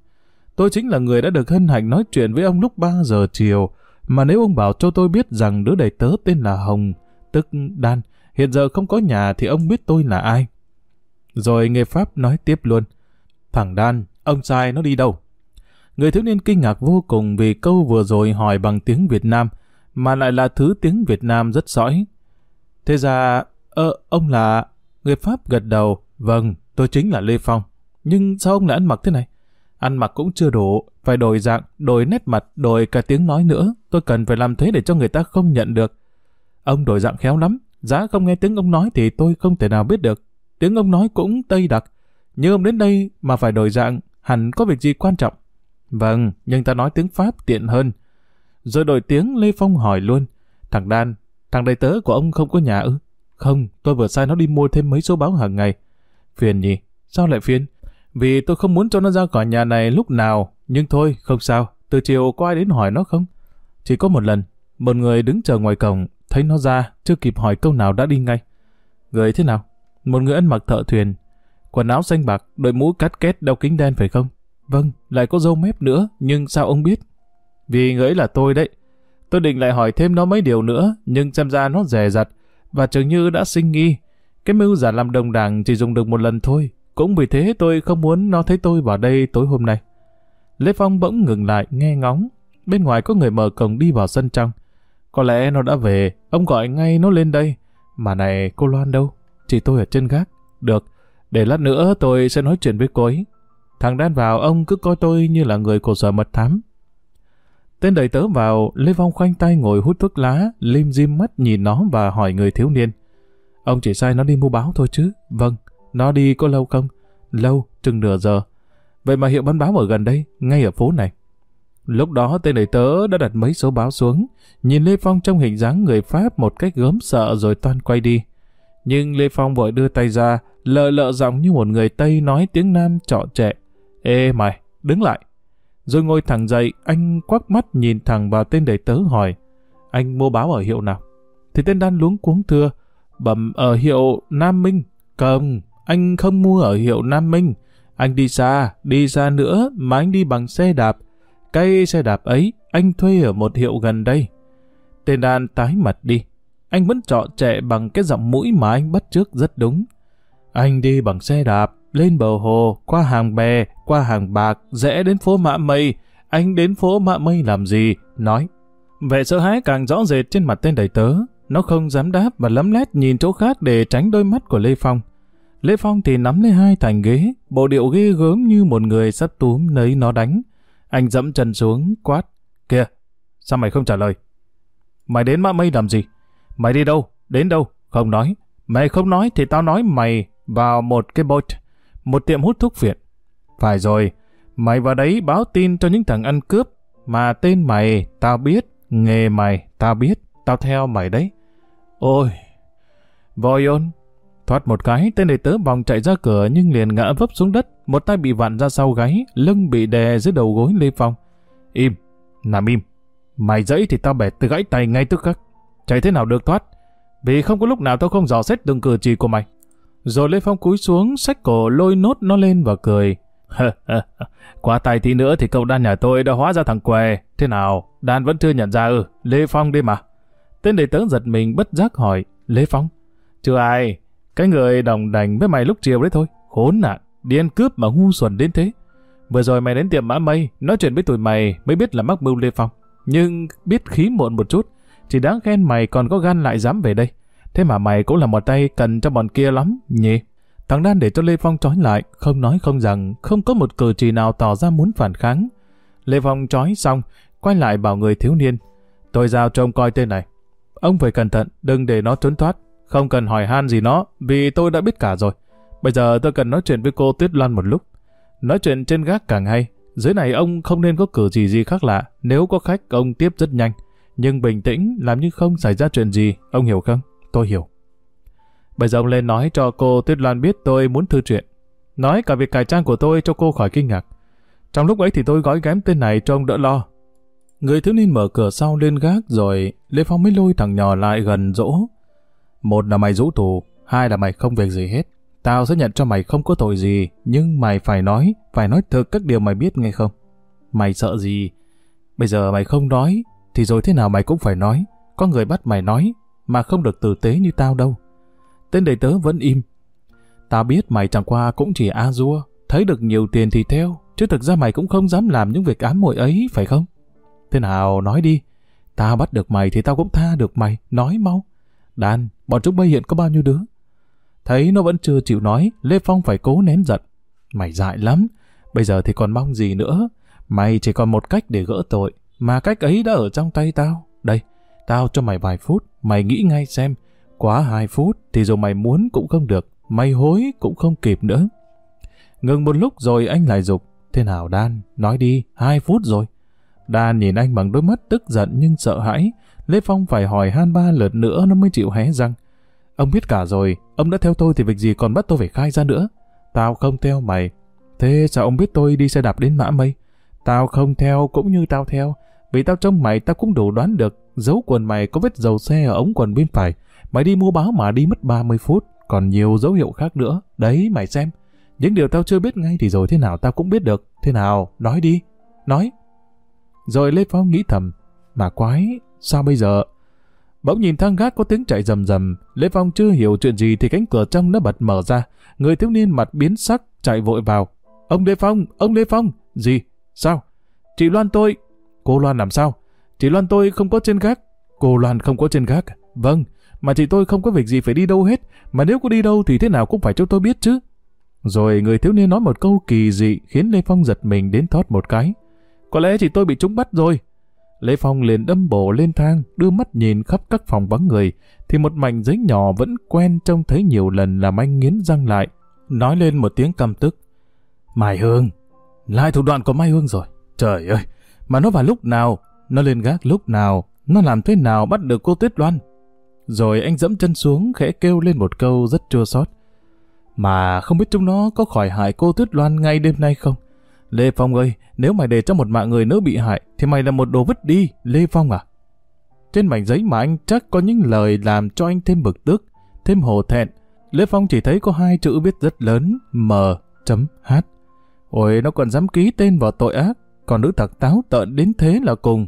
S1: Tôi chính là người đã được hân hạnh nói chuyện với ông lúc 3 giờ chiều, mà nếu ông bảo cho tôi biết rằng đứa đầy tớ tên là Hồng, tức Đan, hiện giờ không có nhà thì ông biết tôi là ai. Rồi người Pháp nói tiếp luôn. Thằng Đan, ông trai nó đi đâu? Người thiếu niên kinh ngạc vô cùng vì câu vừa rồi hỏi bằng tiếng Việt Nam, mà lại là thứ tiếng Việt Nam rất sõi. Thế ra, ơ, ông là... Người Pháp gật đầu, vâng, tôi chính là Lê Phong. Nhưng sao ông lại ăn mặc thế này? Ăn mặc cũng chưa đủ, phải đổi dạng, đổi nét mặt, đổi cả tiếng nói nữa. Tôi cần phải làm thế để cho người ta không nhận được. Ông đổi dạng khéo lắm, giá không nghe tiếng ông nói thì tôi không thể nào biết được. Tiếng ông nói cũng tây đặc. Nhưng ông đến đây mà phải đổi dạng, hẳn có việc gì quan trọng. Vâng, nhưng ta nói tiếng Pháp tiện hơn. Rồi đổi tiếng Lê Phong hỏi luôn. Thằng Đan, thằng đầy tớ của ông không có nhà ư? Không, tôi vừa sai nó đi mua thêm mấy số báo hàng ngày. Phiền nhỉ? Sao lại phiền? Vì tôi không muốn cho nó ra khỏi nhà này lúc nào. Nhưng thôi, không sao. Từ chiều có ai đến hỏi nó không? Chỉ có một lần, một người đứng chờ ngoài cổng, thấy nó ra, chưa kịp hỏi câu nào đã đi ngay. Người thế nào? Một người ăn mặc thợ thuyền, quần áo xanh bạc, đội mũ cắt két đeo kính đen phải không? Vâng, lại có dâu mép nữa, nhưng sao ông biết? Vì người ấy là tôi đấy. Tôi định lại hỏi thêm nó mấy điều nữa, nhưng xem ra nó rẻ rặt, và chừng như đã sinh nghi. Cái mưu giả làm đồng đảng chỉ dùng được một lần thôi, cũng vì thế tôi không muốn nó thấy tôi vào đây tối hôm nay. Lê Phong bỗng ngừng lại nghe ngóng. Bên ngoài có người mở cổng đi vào sân trong. Có lẽ nó đã về, ông gọi ngay nó lên đây. Mà này, cô Loan đâu? Chỉ tôi ở trên gác. Được, để lát nữa tôi sẽ nói chuyện với cô ấy. Thằng đan vào, ông cứ coi tôi như là người của sở mật thám. Tên đầy tớ vào, Lê Phong khoanh tay ngồi hút thuốc lá, lim dim mắt nhìn nó và hỏi người thiếu niên. Ông chỉ sai nó đi mua báo thôi chứ? Vâng, nó đi có lâu không? Lâu, chừng nửa giờ. Vậy mà hiệu bán báo ở gần đây, ngay ở phố này. Lúc đó tên đầy tớ đã đặt mấy số báo xuống, nhìn Lê Phong trong hình dáng người Pháp một cách gớm sợ rồi toan quay đi. Nhưng Lê Phong vội đưa tay ra, lợ lợ giọng như một người Tây nói tiếng Nam trọ trẻ. Ê mày, đứng lại. Rồi ngồi thẳng dậy, anh quắc mắt nhìn thẳng vào tên đầy tớ hỏi. Anh mua báo ở hiệu nào? Thì tên đan luống cuống thưa. Bẩm ở hiệu Nam Minh. Cầm, anh không mua ở hiệu Nam Minh. Anh đi xa, đi xa nữa mà anh đi bằng xe đạp. Cái xe đạp ấy, anh thuê ở một hiệu gần đây. Tên đàn tái mặt đi. Anh vẫn trọ trẻ bằng cái giọng mũi mà anh bắt trước rất đúng. Anh đi bằng xe đạp, lên bờ hồ, qua hàng bè, qua hàng bạc, rẽ đến phố Mạ Mây. Anh đến phố Mạ Mây làm gì? Nói. Vẻ sợ hãi càng rõ rệt trên mặt tên đầy tớ. Nó không dám đáp và lấm lét nhìn chỗ khác để tránh đôi mắt của Lê Phong. Lê Phong thì nắm lấy hai thành ghế, bộ điệu ghê gớm như một người sắp túm lấy nó đánh. Anh dẫm chân xuống, quát. Kìa, sao mày không trả lời? Mày đến Mã Mây làm gì? Mày đi đâu? Đến đâu? Không nói. Mày không nói thì tao nói mày vào một cái boat, một tiệm hút thuốc viện. Phải rồi, mày vào đấy báo tin cho những thằng ăn cướp, mà tên mày tao biết, nghề mày tao biết, tao theo mày đấy. Ôi, voi ôn, Thoát một cái, tên đầy tớ vòng chạy ra cửa nhưng liền ngã vấp xuống đất, một tay bị vặn ra sau gáy, lưng bị đè dưới đầu gối Lê Phong. Im, nằm im. Mày dẫy thì tao bẻ từ gãy tay ngay tức khắc. Chạy thế nào được thoát? Vì không có lúc nào tao không dò xét đường cử chỉ của mày. Rồi Lê Phong cúi xuống, xách cổ lôi nốt nó lên và cười. Quá tay tí nữa thì cậu đan nhà tôi đã hóa ra thằng què. Thế nào? Đan vẫn chưa nhận ra ừ. Lê Phong đi mà. Tên đầy tớ giật mình bất giác hỏi. Lê Phong? Chưa ai. Cái người đồng đành với mày lúc chiều đấy thôi. Khốn nạn, điên cướp mà ngu xuẩn đến thế. Vừa rồi mày đến tiệm mã mây, nói chuyện với tụi mày mới biết là mắc mưu Lê Phong. Nhưng biết khí muộn một chút, chỉ đáng khen mày còn có gan lại dám về đây. Thế mà mày cũng là một tay cần cho bọn kia lắm, nhỉ? Thằng Đan để cho Lê Phong trói lại, không nói không rằng, không có một cử chỉ nào tỏ ra muốn phản kháng. Lê Phong trói xong, quay lại bảo người thiếu niên. Tôi giao cho ông coi tên này. Ông phải cẩn thận, đừng để nó trốn thoát. Không cần hỏi han gì nó, vì tôi đã biết cả rồi. Bây giờ tôi cần nói chuyện với cô Tuyết Loan một lúc. Nói chuyện trên gác càng hay. Dưới này ông không nên có cử chỉ gì khác lạ. Nếu có khách, ông tiếp rất nhanh. Nhưng bình tĩnh, làm như không xảy ra chuyện gì. Ông hiểu không? Tôi hiểu. Bây giờ ông lên nói cho cô Tuyết Loan biết tôi muốn thư chuyện. Nói cả việc cải trang của tôi cho cô khỏi kinh ngạc. Trong lúc ấy thì tôi gói ghém tên này cho ông đỡ lo. Người thiếu niên mở cửa sau lên gác rồi Lê Phong mới lôi thằng nhỏ lại gần dỗ. Một là mày rũ tù, hai là mày không việc gì hết. Tao sẽ nhận cho mày không có tội gì, nhưng mày phải nói, phải nói thực các điều mày biết nghe không? Mày sợ gì? Bây giờ mày không nói, thì rồi thế nào mày cũng phải nói. Có người bắt mày nói, mà không được tử tế như tao đâu. Tên đầy tớ vẫn im. Tao biết mày chẳng qua cũng chỉ a dua, thấy được nhiều tiền thì theo, chứ thực ra mày cũng không dám làm những việc ám muội ấy, phải không? Thế nào, nói đi. Tao bắt được mày thì tao cũng tha được mày, nói mau. Đàn, bọn chúng bây hiện có bao nhiêu đứa? Thấy nó vẫn chưa chịu nói, Lê Phong phải cố nén giận. Mày dại lắm, bây giờ thì còn mong gì nữa. Mày chỉ còn một cách để gỡ tội, mà cách ấy đã ở trong tay tao. Đây, tao cho mày vài phút, mày nghĩ ngay xem. Quá hai phút thì dù mày muốn cũng không được, mày hối cũng không kịp nữa. Ngừng một lúc rồi anh lại dục Thế nào Đan, nói đi, hai phút rồi. Đan nhìn anh bằng đôi mắt tức giận nhưng sợ hãi. Lê Phong phải hỏi han ba lượt nữa nó mới chịu hé răng. Ông biết cả rồi, ông đã theo tôi thì việc gì còn bắt tôi phải khai ra nữa. Tao không theo mày. Thế sao ông biết tôi đi xe đạp đến mã mây? Tao không theo cũng như tao theo. Vì tao trông mày tao cũng đủ đoán được. Dấu quần mày có vết dầu xe ở ống quần bên phải. Mày đi mua báo mà đi mất 30 phút. Còn nhiều dấu hiệu khác nữa. Đấy mày xem. Những điều tao chưa biết ngay thì rồi thế nào tao cũng biết được. Thế nào? Nói đi. Nói. Rồi Lê Phong nghĩ thầm. Mà quái, sao bây giờ? Bỗng nhìn thang gác có tiếng chạy rầm rầm, Lê Phong chưa hiểu chuyện gì thì cánh cửa trong nó bật mở ra. Người thiếu niên mặt biến sắc, chạy vội vào. Ông Lê Phong, ông Lê Phong. Gì? Sao? Chị Loan tôi... Cô Loan làm sao? Chị Loan tôi không có trên gác. Cô Loan không có trên gác. À? Vâng, mà chị tôi không có việc gì phải đi đâu hết. Mà nếu có đi đâu thì thế nào cũng phải cho tôi biết chứ. Rồi người thiếu niên nói một câu kỳ dị khiến Lê Phong giật mình đến thót một cái. Có lẽ chị tôi bị trúng bắt rồi. Lê Phong liền đâm bổ lên thang, đưa mắt nhìn khắp các phòng vắng người, thì một mảnh giấy nhỏ vẫn quen trông thấy nhiều lần làm anh nghiến răng lại, nói lên một tiếng căm tức. Mai Hương, lại thủ đoạn của Mai Hương rồi. Trời ơi, mà nó vào lúc nào, nó lên gác lúc nào, nó làm thế nào bắt được cô Tuyết Loan. Rồi anh dẫm chân xuống khẽ kêu lên một câu rất chua xót. Mà không biết chúng nó có khỏi hại cô Tuyết Loan ngay đêm nay không? Lê Phong ơi, nếu mày để cho một mạng người nữa bị hại, thì mày là một đồ vứt đi, Lê Phong à? Trên mảnh giấy mà anh chắc có những lời làm cho anh thêm bực tức, thêm hồ thẹn. Lê Phong chỉ thấy có hai chữ viết rất lớn, M.H. Ôi, nó còn dám ký tên vào tội ác, còn nữ tặc táo tợn đến thế là cùng.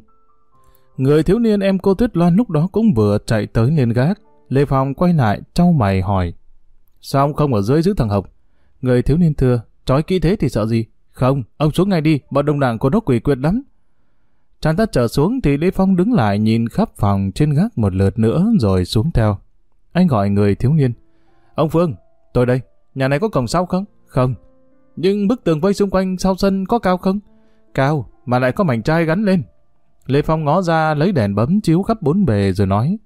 S1: Người thiếu niên em cô Tuyết Loan lúc đó cũng vừa chạy tới lên gác. Lê Phong quay lại, trao mày hỏi. Sao ông không ở dưới giữ thằng Hồng? Người thiếu niên thưa, trói kỹ thế thì sợ gì? Không, ông xuống ngay đi, bọn đồng đảng của nó quỷ quyệt lắm. Chàng ta trở xuống thì Lê Phong đứng lại nhìn khắp phòng trên gác một lượt nữa rồi xuống theo. Anh gọi người thiếu niên. Ông Phương, tôi đây, nhà này có cổng sau không? Không. Nhưng bức tường vây xung quanh sau sân có cao không? Cao, mà lại có mảnh chai gắn lên. Lê Phong ngó ra lấy đèn bấm chiếu khắp bốn bề rồi nói.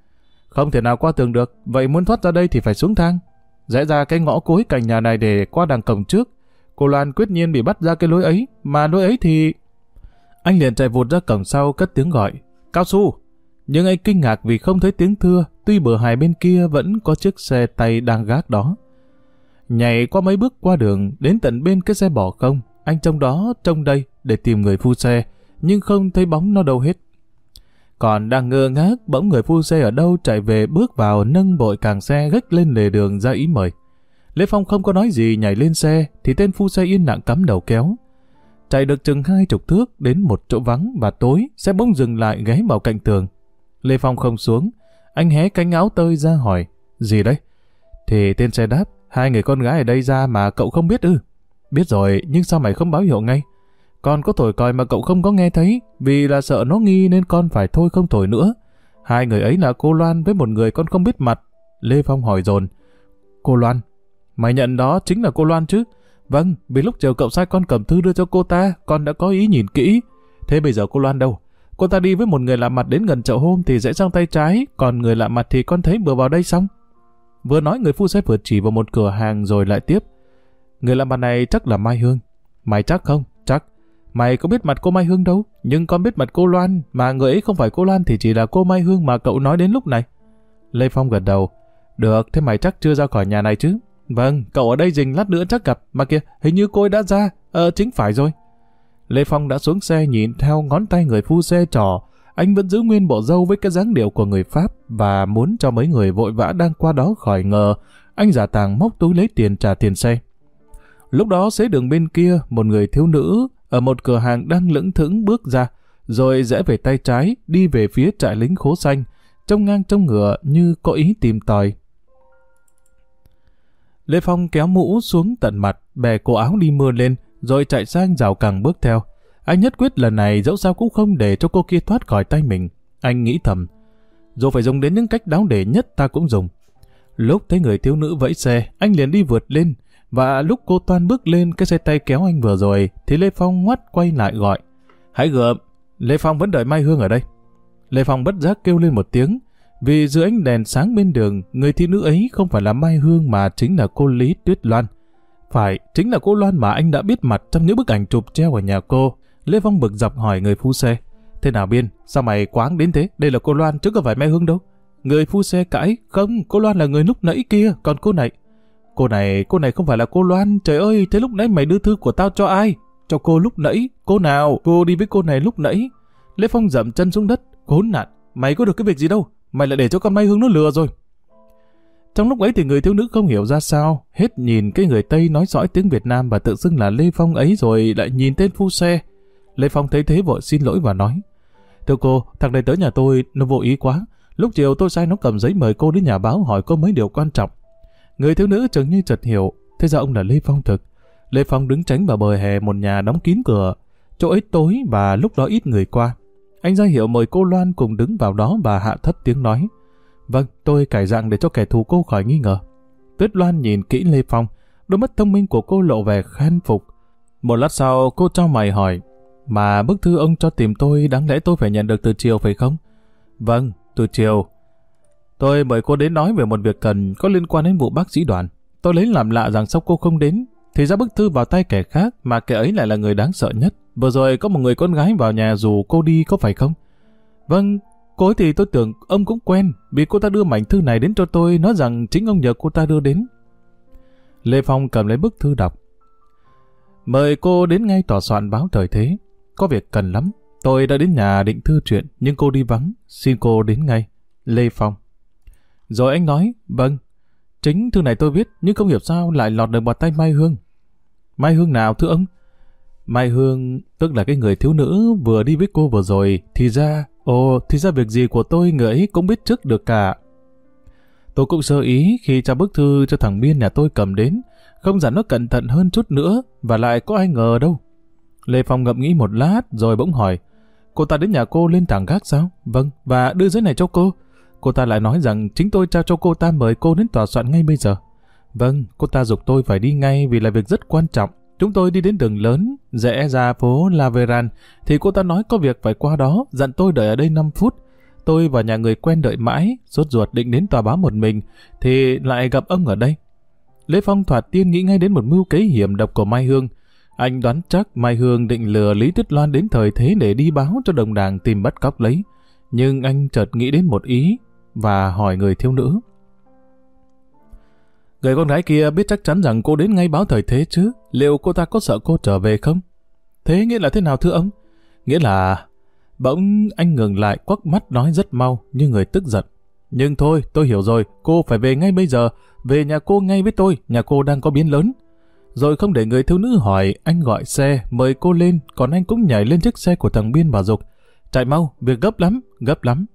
S1: Không thể nào qua tường được, vậy muốn thoát ra đây thì phải xuống thang. Rẽ ra cái ngõ cuối cạnh nhà này để qua đằng cổng trước, Cô Loan quyết nhiên bị bắt ra cái lối ấy, mà lối ấy thì... Anh liền chạy vụt ra cổng sau cất tiếng gọi. Cao su! Nhưng anh kinh ngạc vì không thấy tiếng thưa, tuy bờ hải bên kia vẫn có chiếc xe tay đang gác đó. Nhảy qua mấy bước qua đường, đến tận bên cái xe bỏ không, anh trông đó, trông đây để tìm người phu xe, nhưng không thấy bóng nó đâu hết. Còn đang ngơ ngác, bỗng người phu xe ở đâu chạy về bước vào nâng bội càng xe gách lên lề đường ra ý mời. Lê Phong không có nói gì nhảy lên xe, thì tên phu xe yên lặng cắm đầu kéo. Chạy được chừng hai chục thước đến một chỗ vắng và tối, xe bỗng dừng lại ghé vào cạnh tường. Lê Phong không xuống, anh hé cánh áo tơi ra hỏi, gì đấy? Thì tên xe đáp, hai người con gái ở đây ra mà cậu không biết ư? Biết rồi, nhưng sao mày không báo hiệu ngay? Con có thổi còi mà cậu không có nghe thấy, vì là sợ nó nghi nên con phải thôi không thổi nữa. Hai người ấy là cô Loan với một người con không biết mặt. Lê Phong hỏi dồn Cô Loan, Mày nhận đó chính là cô Loan chứ? Vâng, vì lúc chiều cậu sai con cầm thư đưa cho cô ta, con đã có ý nhìn kỹ. Thế bây giờ cô Loan đâu? Cô ta đi với một người lạ mặt đến gần chậu hôm thì rẽ sang tay trái, còn người lạ mặt thì con thấy vừa vào đây xong. Vừa nói người phu xe vừa chỉ vào một cửa hàng rồi lại tiếp. Người lạ mặt này chắc là Mai Hương. Mày chắc không? Chắc. Mày có biết mặt cô Mai Hương đâu, nhưng con biết mặt cô Loan, mà người ấy không phải cô Loan thì chỉ là cô Mai Hương mà cậu nói đến lúc này. Lê Phong gật đầu. Được, thế mày chắc chưa ra khỏi nhà này chứ? Vâng, cậu ở đây dình lát nữa chắc gặp, mà kìa, hình như cô ấy đã ra, ờ, chính phải rồi. Lê Phong đã xuống xe nhìn theo ngón tay người phu xe trò, anh vẫn giữ nguyên bộ dâu với cái dáng điệu của người Pháp và muốn cho mấy người vội vã đang qua đó khỏi ngờ, anh giả tàng móc túi lấy tiền trả tiền xe. Lúc đó xế đường bên kia, một người thiếu nữ ở một cửa hàng đang lững thững bước ra, rồi rẽ về tay trái, đi về phía trại lính khố xanh, trông ngang trông ngựa như có ý tìm tòi. Lê Phong kéo mũ xuống tận mặt, bè cổ áo đi mưa lên, rồi chạy sang rào càng bước theo. Anh nhất quyết lần này dẫu sao cũng không để cho cô kia thoát khỏi tay mình. Anh nghĩ thầm, dù phải dùng đến những cách đáo để nhất ta cũng dùng. Lúc thấy người thiếu nữ vẫy xe, anh liền đi vượt lên, và lúc cô toan bước lên cái xe tay kéo anh vừa rồi, thì Lê Phong ngoắt quay lại gọi. Hãy gượm, Lê Phong vẫn đợi Mai Hương ở đây. Lê Phong bất giác kêu lên một tiếng, vì dưới ánh đèn sáng bên đường, người thiếu nữ ấy không phải là Mai Hương mà chính là cô Lý Tuyết Loan. Phải, chính là cô Loan mà anh đã biết mặt trong những bức ảnh chụp treo ở nhà cô. Lê Phong bực dọc hỏi người phu xe. Thế nào Biên, sao mày quáng đến thế? Đây là cô Loan chứ có phải Mai Hương đâu. Người phu xe cãi, không, cô Loan là người lúc nãy kia, còn cô này... Cô này, cô này không phải là cô Loan, trời ơi, thế lúc nãy mày đưa thư của tao cho ai? Cho cô lúc nãy, cô nào? Cô đi với cô này lúc nãy. Lê Phong dậm chân xuống đất, khốn nạn, mày có được cái việc gì đâu, mày lại để cho con Mai Hương nó lừa rồi. Trong lúc ấy thì người thiếu nữ không hiểu ra sao, hết nhìn cái người Tây nói giỏi tiếng Việt Nam và tự xưng là Lê Phong ấy rồi lại nhìn tên phu xe. Lê Phong thấy thế vội xin lỗi và nói, Thưa cô, thằng này tới nhà tôi, nó vô ý quá. Lúc chiều tôi sai nó cầm giấy mời cô đến nhà báo hỏi cô mấy điều quan trọng. Người thiếu nữ chừng như chợt hiểu, thế ra ông là Lê Phong thực. Lê Phong đứng tránh vào bờ hè một nhà đóng kín cửa. Chỗ ấy tối và lúc đó ít người qua. Anh ra hiệu mời cô Loan cùng đứng vào đó và hạ thấp tiếng nói. Vâng, tôi cải dạng để cho kẻ thù cô khỏi nghi ngờ. Tuyết Loan nhìn kỹ Lê Phong, đôi mắt thông minh của cô lộ vẻ khen phục. Một lát sau, cô cho mày hỏi, mà bức thư ông cho tìm tôi đáng lẽ tôi phải nhận được từ chiều phải không? Vâng, từ chiều. Tôi mời cô đến nói về một việc cần có liên quan đến vụ bác sĩ đoàn. Tôi lấy làm lạ rằng sau cô không đến, thì ra bức thư vào tay kẻ khác mà kẻ ấy lại là người đáng sợ nhất. Vừa rồi có một người con gái vào nhà dù cô đi có phải không? Vâng, cô ấy thì tôi tưởng ông cũng quen vì cô ta đưa mảnh thư này đến cho tôi nói rằng chính ông nhờ cô ta đưa đến. Lê Phong cầm lấy bức thư đọc. Mời cô đến ngay tòa soạn báo thời thế. Có việc cần lắm. Tôi đã đến nhà định thư chuyện nhưng cô đi vắng. Xin cô đến ngay. Lê Phong. Rồi anh nói, vâng. Chính thư này tôi viết nhưng không hiểu sao lại lọt được vào tay Mai Hương. Mai Hương nào thưa ông? Mai Hương, tức là cái người thiếu nữ vừa đi với cô vừa rồi, thì ra, ồ, thì ra việc gì của tôi người ấy cũng biết trước được cả. Tôi cũng sơ ý khi trao bức thư cho thằng Biên nhà tôi cầm đến, không dặn nó cẩn thận hơn chút nữa, và lại có ai ngờ đâu. Lê Phong ngậm nghĩ một lát rồi bỗng hỏi, cô ta đến nhà cô lên thẳng gác sao? Vâng, và đưa giấy này cho cô. Cô ta lại nói rằng chính tôi trao cho cô ta mời cô đến tòa soạn ngay bây giờ. Vâng, cô ta dục tôi phải đi ngay vì là việc rất quan trọng. Chúng tôi đi đến đường lớn, rẽ ra phố Laveran, thì cô ta nói có việc phải qua đó, dặn tôi đợi ở đây 5 phút. Tôi và nhà người quen đợi mãi, sốt ruột định đến tòa báo một mình, thì lại gặp ông ở đây. Lê Phong thoạt tiên nghĩ ngay đến một mưu kế hiểm độc của Mai Hương. Anh đoán chắc Mai Hương định lừa Lý Tuyết Loan đến thời thế để đi báo cho đồng đảng tìm bắt cóc lấy. Nhưng anh chợt nghĩ đến một ý và hỏi người thiếu nữ. Người con gái kia biết chắc chắn rằng cô đến ngay báo thời thế chứ, liệu cô ta có sợ cô trở về không? Thế nghĩa là thế nào thưa ông? Nghĩa là... Bỗng anh ngừng lại quắc mắt nói rất mau như người tức giận. Nhưng thôi, tôi hiểu rồi, cô phải về ngay bây giờ, về nhà cô ngay với tôi, nhà cô đang có biến lớn. Rồi không để người thiếu nữ hỏi, anh gọi xe, mời cô lên, còn anh cũng nhảy lên chiếc xe của thằng Biên và Dục. Chạy mau, việc gấp lắm, gấp lắm.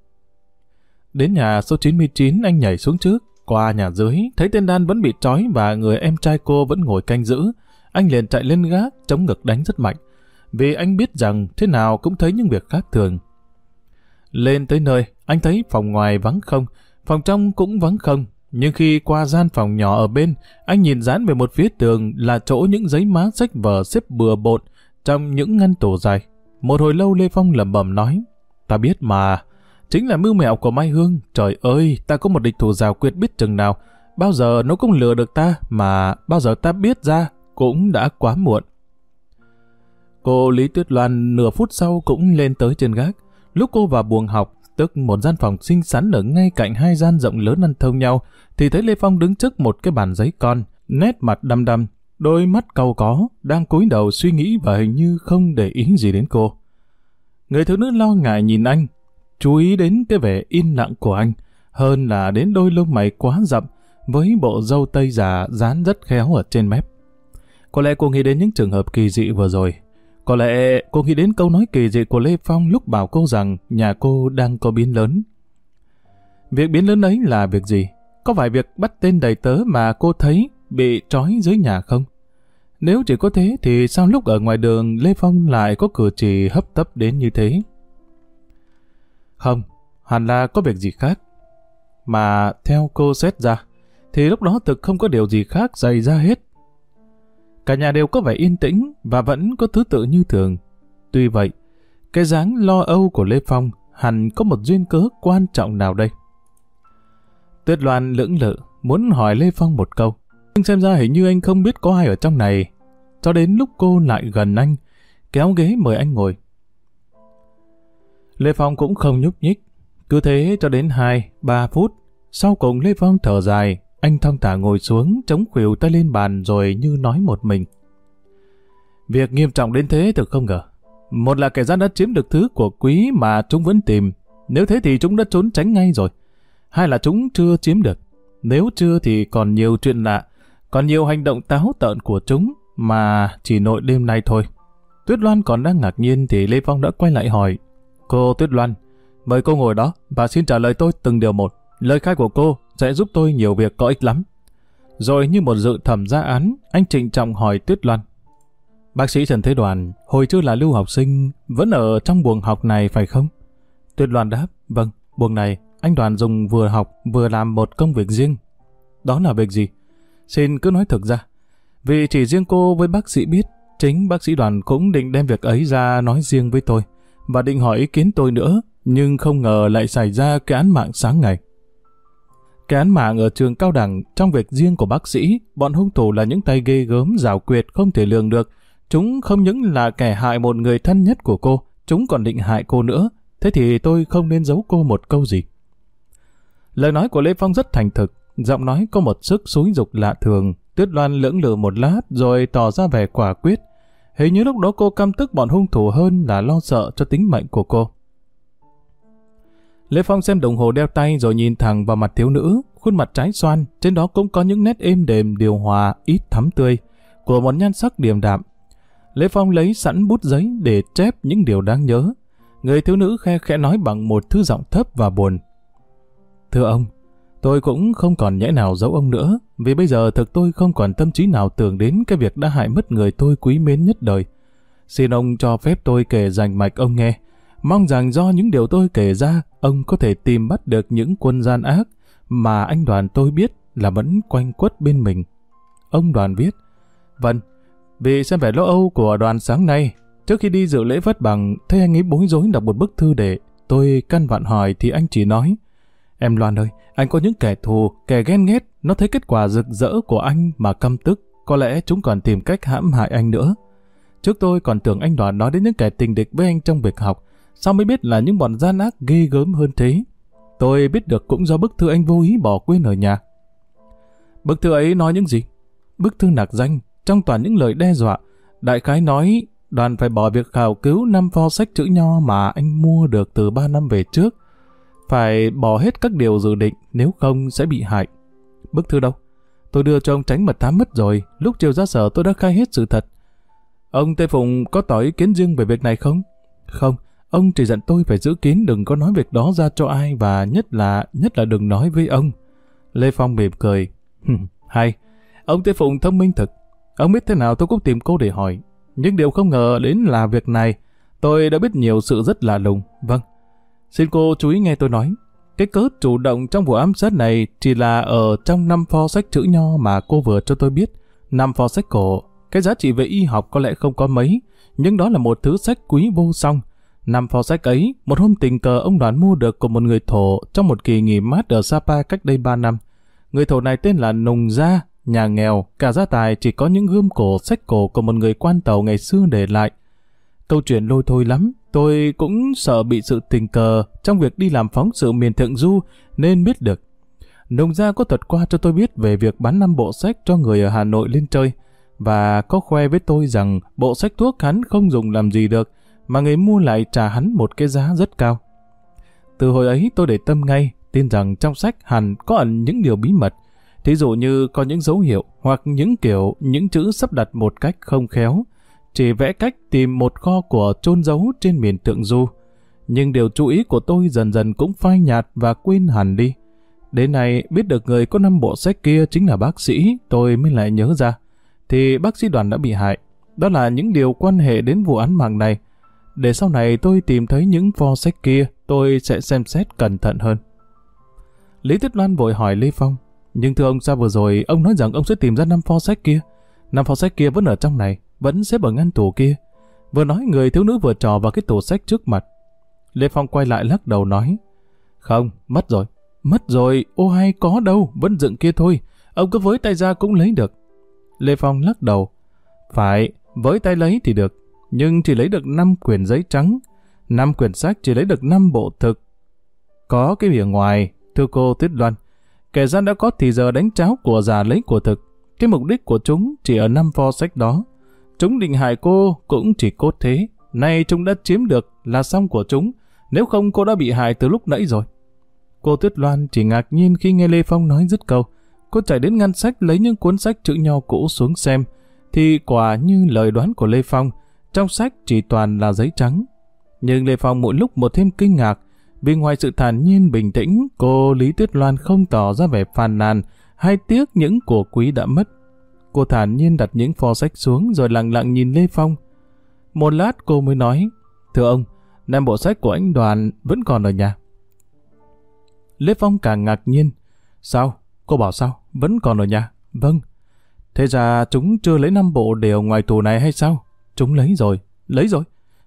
S1: Đến nhà số 99 anh nhảy xuống trước, qua nhà dưới, thấy tên đan vẫn bị trói và người em trai cô vẫn ngồi canh giữ. Anh liền chạy lên gác, chống ngực đánh rất mạnh. Vì anh biết rằng thế nào cũng thấy những việc khác thường. Lên tới nơi, anh thấy phòng ngoài vắng không, phòng trong cũng vắng không. Nhưng khi qua gian phòng nhỏ ở bên, anh nhìn dán về một phía tường là chỗ những giấy má sách vở xếp bừa bộn trong những ngăn tủ dài. Một hồi lâu Lê Phong lẩm bẩm nói, ta biết mà, Chính là mưu mẹo của Mai Hương. Trời ơi, ta có một địch thủ rào quyệt biết chừng nào. Bao giờ nó cũng lừa được ta, mà bao giờ ta biết ra, cũng đã quá muộn. Cô Lý Tuyết Loan nửa phút sau cũng lên tới trên gác. Lúc cô vào buồng học, tức một gian phòng xinh xắn ở ngay cạnh hai gian rộng lớn ăn thông nhau, thì thấy Lê Phong đứng trước một cái bàn giấy con, nét mặt đăm đăm, đôi mắt cầu có, đang cúi đầu suy nghĩ và hình như không để ý gì đến cô. Người thiếu nữ lo ngại nhìn anh, chú ý đến cái vẻ in lặng của anh, hơn là đến đôi lông mày quá rậm, với bộ râu tây già dán rất khéo ở trên mép. Có lẽ cô nghĩ đến những trường hợp kỳ dị vừa rồi. Có lẽ cô nghĩ đến câu nói kỳ dị của Lê Phong lúc bảo cô rằng nhà cô đang có biến lớn. Việc biến lớn ấy là việc gì? Có phải việc bắt tên đầy tớ mà cô thấy bị trói dưới nhà không? Nếu chỉ có thế thì sao lúc ở ngoài đường Lê Phong lại có cử chỉ hấp tấp đến như thế? Không, hẳn là có việc gì khác. Mà theo cô xét ra, thì lúc đó thực không có điều gì khác xảy ra hết. Cả nhà đều có vẻ yên tĩnh và vẫn có thứ tự như thường. Tuy vậy, cái dáng lo âu của Lê Phong hẳn có một duyên cớ quan trọng nào đây. Tuyết Loan lưỡng lự, muốn hỏi Lê Phong một câu. Nhưng xem ra hình như anh không biết có ai ở trong này. Cho đến lúc cô lại gần anh, kéo ghế mời anh ngồi. Lê Phong cũng không nhúc nhích. Cứ thế cho đến 2-3 phút. Sau cùng Lê Phong thở dài, anh thong thả ngồi xuống, chống khuỷu tay lên bàn rồi như nói một mình. Việc nghiêm trọng đến thế thực không ngờ. Một là kẻ gian đã chiếm được thứ của quý mà chúng vẫn tìm. Nếu thế thì chúng đã trốn tránh ngay rồi. Hai là chúng chưa chiếm được. Nếu chưa thì còn nhiều chuyện lạ, còn nhiều hành động táo tợn của chúng mà chỉ nội đêm nay thôi. Tuyết Loan còn đang ngạc nhiên thì Lê Phong đã quay lại hỏi. Cô Tuyết Loan, mời cô ngồi đó và xin trả lời tôi từng điều một. Lời khai của cô sẽ giúp tôi nhiều việc có ích lắm. Rồi như một dự thẩm gia án, anh trịnh trọng hỏi Tuyết Loan. Bác sĩ Trần Thế Đoàn, hồi trước là lưu học sinh, vẫn ở trong buồng học này phải không? Tuyết Loan đáp, vâng, buồng này, anh Đoàn dùng vừa học vừa làm một công việc riêng. Đó là việc gì? Xin cứ nói thực ra. Vì chỉ riêng cô với bác sĩ biết, chính bác sĩ Đoàn cũng định đem việc ấy ra nói riêng với tôi, và định hỏi ý kiến tôi nữa, nhưng không ngờ lại xảy ra cái án mạng sáng ngày. Cái án mạng ở trường cao đẳng trong việc riêng của bác sĩ, bọn hung thủ là những tay ghê gớm rào quyệt không thể lường được. Chúng không những là kẻ hại một người thân nhất của cô, chúng còn định hại cô nữa. Thế thì tôi không nên giấu cô một câu gì. Lời nói của Lê Phong rất thành thực, giọng nói có một sức xúi dục lạ thường. Tuyết Loan lưỡng lự một lát rồi tỏ ra vẻ quả quyết. Hình như lúc đó cô căm tức bọn hung thủ hơn là lo sợ cho tính mệnh của cô. Lê Phong xem đồng hồ đeo tay rồi nhìn thẳng vào mặt thiếu nữ, khuôn mặt trái xoan, trên đó cũng có những nét êm đềm điều hòa, ít thắm tươi, của một nhan sắc điềm đạm. Lê Phong lấy sẵn bút giấy để chép những điều đáng nhớ. Người thiếu nữ khe khẽ nói bằng một thứ giọng thấp và buồn. Thưa ông, tôi cũng không còn nhẽ nào giấu ông nữa, vì bây giờ thực tôi không còn tâm trí nào tưởng đến cái việc đã hại mất người tôi quý mến nhất đời. Xin ông cho phép tôi kể rành mạch ông nghe, Mong rằng do những điều tôi kể ra, ông có thể tìm bắt được những quân gian ác mà anh đoàn tôi biết là vẫn quanh quất bên mình. Ông đoàn viết, Vâng, vì xem vẻ lo âu của đoàn sáng nay, trước khi đi dự lễ vất bằng, thấy anh ấy bối rối đọc một bức thư để tôi căn vặn hỏi thì anh chỉ nói, Em Loan ơi, anh có những kẻ thù, kẻ ghen ghét, nó thấy kết quả rực rỡ của anh mà căm tức, có lẽ chúng còn tìm cách hãm hại anh nữa. Trước tôi còn tưởng anh đoàn nói đến những kẻ tình địch với anh trong việc học, Sao mới biết là những bọn gian ác ghê gớm hơn thế? Tôi biết được cũng do bức thư anh vô ý bỏ quên ở nhà. Bức thư ấy nói những gì? Bức thư nạc danh, trong toàn những lời đe dọa. Đại khái nói đoàn phải bỏ việc khảo cứu năm pho sách chữ nho mà anh mua được từ 3 năm về trước. Phải bỏ hết các điều dự định, nếu không sẽ bị hại. Bức thư đâu? Tôi đưa cho ông tránh mật thám mất rồi, lúc chiều ra sở tôi đã khai hết sự thật. Ông Tê Phụng có tỏ ý kiến riêng về việc này không? Không, Ông chỉ dặn tôi phải giữ kín đừng có nói việc đó ra cho ai và nhất là nhất là đừng nói với ông. Lê Phong mỉm cười. Hay, ông Tê Phụng thông minh thật Ông biết thế nào tôi cũng tìm cô để hỏi. Nhưng điều không ngờ đến là việc này. Tôi đã biết nhiều sự rất lạ lùng. Vâng. Xin cô chú ý nghe tôi nói. Cái cớ chủ động trong vụ ám sát này chỉ là ở trong năm pho sách chữ nho mà cô vừa cho tôi biết. Năm pho sách cổ. Cái giá trị về y học có lẽ không có mấy. Nhưng đó là một thứ sách quý vô song Năm pho sách ấy, một hôm tình cờ ông đoàn mua được của một người thổ trong một kỳ nghỉ mát ở Sapa cách đây 3 năm. Người thổ này tên là Nùng Gia, nhà nghèo, cả gia tài chỉ có những gươm cổ sách cổ của một người quan tàu ngày xưa để lại. Câu chuyện lôi thôi lắm, tôi cũng sợ bị sự tình cờ trong việc đi làm phóng sự miền Thượng Du nên biết được. nông Gia có thuật qua cho tôi biết về việc bán năm bộ sách cho người ở Hà Nội lên chơi và có khoe với tôi rằng bộ sách thuốc hắn không dùng làm gì được, mà người mua lại trả hắn một cái giá rất cao. Từ hồi ấy tôi để tâm ngay, tin rằng trong sách hẳn có ẩn những điều bí mật, thí dụ như có những dấu hiệu hoặc những kiểu những chữ sắp đặt một cách không khéo, chỉ vẽ cách tìm một kho của chôn giấu trên miền tượng du. Nhưng điều chú ý của tôi dần dần cũng phai nhạt và quên hẳn đi. Đến nay biết được người có năm bộ sách kia chính là bác sĩ, tôi mới lại nhớ ra. Thì bác sĩ đoàn đã bị hại. Đó là những điều quan hệ đến vụ án mạng này. Để sau này tôi tìm thấy những pho sách kia, tôi sẽ xem xét cẩn thận hơn. Lý Tuyết Loan vội hỏi Lê Phong. Nhưng thưa ông sao vừa rồi ông nói rằng ông sẽ tìm ra năm pho sách kia. Năm pho sách kia vẫn ở trong này, vẫn xếp ở ngăn tủ kia. Vừa nói người thiếu nữ vừa trò vào cái tủ sách trước mặt. Lê Phong quay lại lắc đầu nói. Không, mất rồi. Mất rồi, ô hay có đâu, vẫn dựng kia thôi. Ông cứ với tay ra cũng lấy được. Lê Phong lắc đầu. Phải, với tay lấy thì được, nhưng chỉ lấy được 5 quyển giấy trắng. 5 quyển sách chỉ lấy được 5 bộ thực. Có cái bìa ngoài, thưa cô Tuyết Loan. Kẻ gian đã có thì giờ đánh cháo của già lấy của thực. Cái mục đích của chúng chỉ ở năm pho sách đó. Chúng định hại cô cũng chỉ cốt thế. Nay chúng đã chiếm được là xong của chúng. Nếu không cô đã bị hại từ lúc nãy rồi. Cô Tuyết Loan chỉ ngạc nhiên khi nghe Lê Phong nói dứt câu. Cô chạy đến ngăn sách lấy những cuốn sách chữ nho cũ xuống xem. Thì quả như lời đoán của Lê Phong, trong sách chỉ toàn là giấy trắng. Nhưng Lê Phong mỗi lúc một thêm kinh ngạc, vì ngoài sự thản nhiên bình tĩnh, cô Lý Tuyết Loan không tỏ ra vẻ phàn nàn hay tiếc những của quý đã mất. Cô thản nhiên đặt những pho sách xuống rồi lặng lặng nhìn Lê Phong. Một lát cô mới nói, Thưa ông, năm bộ sách của anh Đoàn vẫn còn ở nhà. Lê Phong càng ngạc nhiên. Sao? Cô bảo sao? Vẫn còn ở nhà? Vâng. Thế ra chúng chưa lấy năm bộ đều ngoài tù này hay sao? Chúng lấy rồi. Lấy rồi?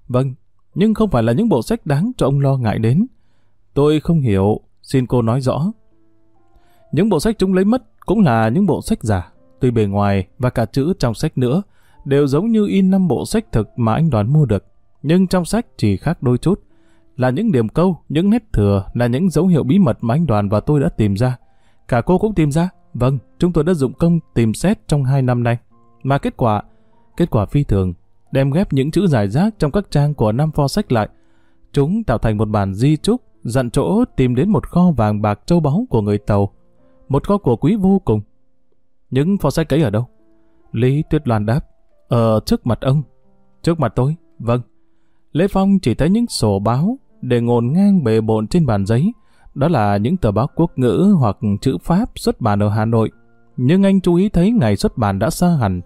S1: Vâng. Nhưng không phải là những bộ sách đáng cho ông lo ngại đến. Tôi không hiểu. Xin cô nói rõ. Những bộ sách chúng lấy mất cũng là những bộ sách giả. Tuy bề ngoài và cả chữ trong sách nữa đều giống như in năm bộ sách thực mà anh đoàn mua được. Nhưng trong sách chỉ khác đôi chút là những điểm câu, những nét thừa, là những dấu hiệu bí mật mà anh Đoàn và tôi đã tìm ra. Cả cô cũng tìm ra. Vâng, chúng tôi đã dụng công tìm xét trong hai năm nay. Mà kết quả, kết quả phi thường, đem ghép những chữ giải rác trong các trang của năm pho sách lại. Chúng tạo thành một bản di trúc, dặn chỗ tìm đến một kho vàng bạc châu báu của người Tàu. Một kho của quý vô cùng. Những pho sách ấy ở đâu? Lý Tuyết Loan đáp. Ở trước mặt ông. Trước mặt tôi? Vâng. Lê Phong chỉ thấy những sổ báo, để ngổn ngang bề bộn trên bàn giấy. Đó là những tờ báo quốc ngữ hoặc chữ Pháp xuất bản ở Hà Nội. Nhưng anh chú ý thấy ngày xuất bản đã xa hẳn.